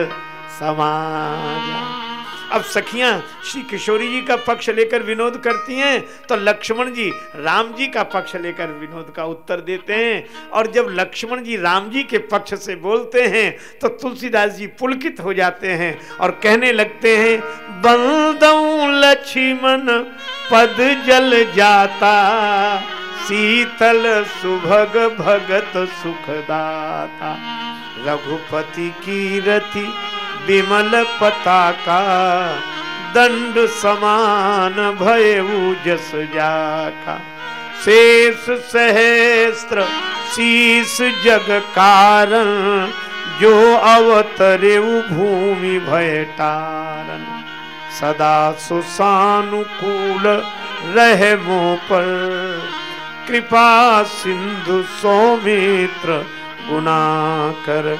समाजा। अब सखियाँ, श्री किशोरी जी का पक्ष लेकर विनोद करती हैं तो लक्ष्मण जी, राम जी का पक्ष लेकर विनोद का उत्तर देते हैं। और जब लक्ष्मण जी राम जी के पक्ष से बोलते हैं तो तुलसीदास जी पुलकित हो जाते हैं और कहने लगते हैं बंदऊ लक्ष्मण, पद जल जाता, शीतल सुभग भगत सुखदाता, रघुपति की विमल पताका, दंड समान भय जस जाका। शेष सहस्त्र, शीस जग कारण, जो अवतरे भूमि भय टारन। सदा सुसानुकूल रहे मो पर, कृपा सिंधु सौमित्र गुना कर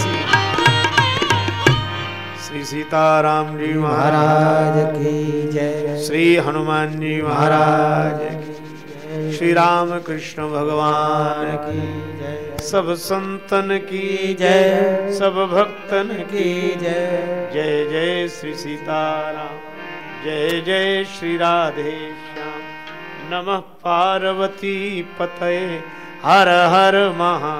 सीताराम जी महाराज की जय। श्री हनुमान जी महाराज श्री राम कृष्ण भगवान की जय। सब संतन की जय। सब भक्तन की जय। जय जय श्री सीताराम। जय जय श्री राधे श्याम। नमः पार्वती पतये। हर हर महा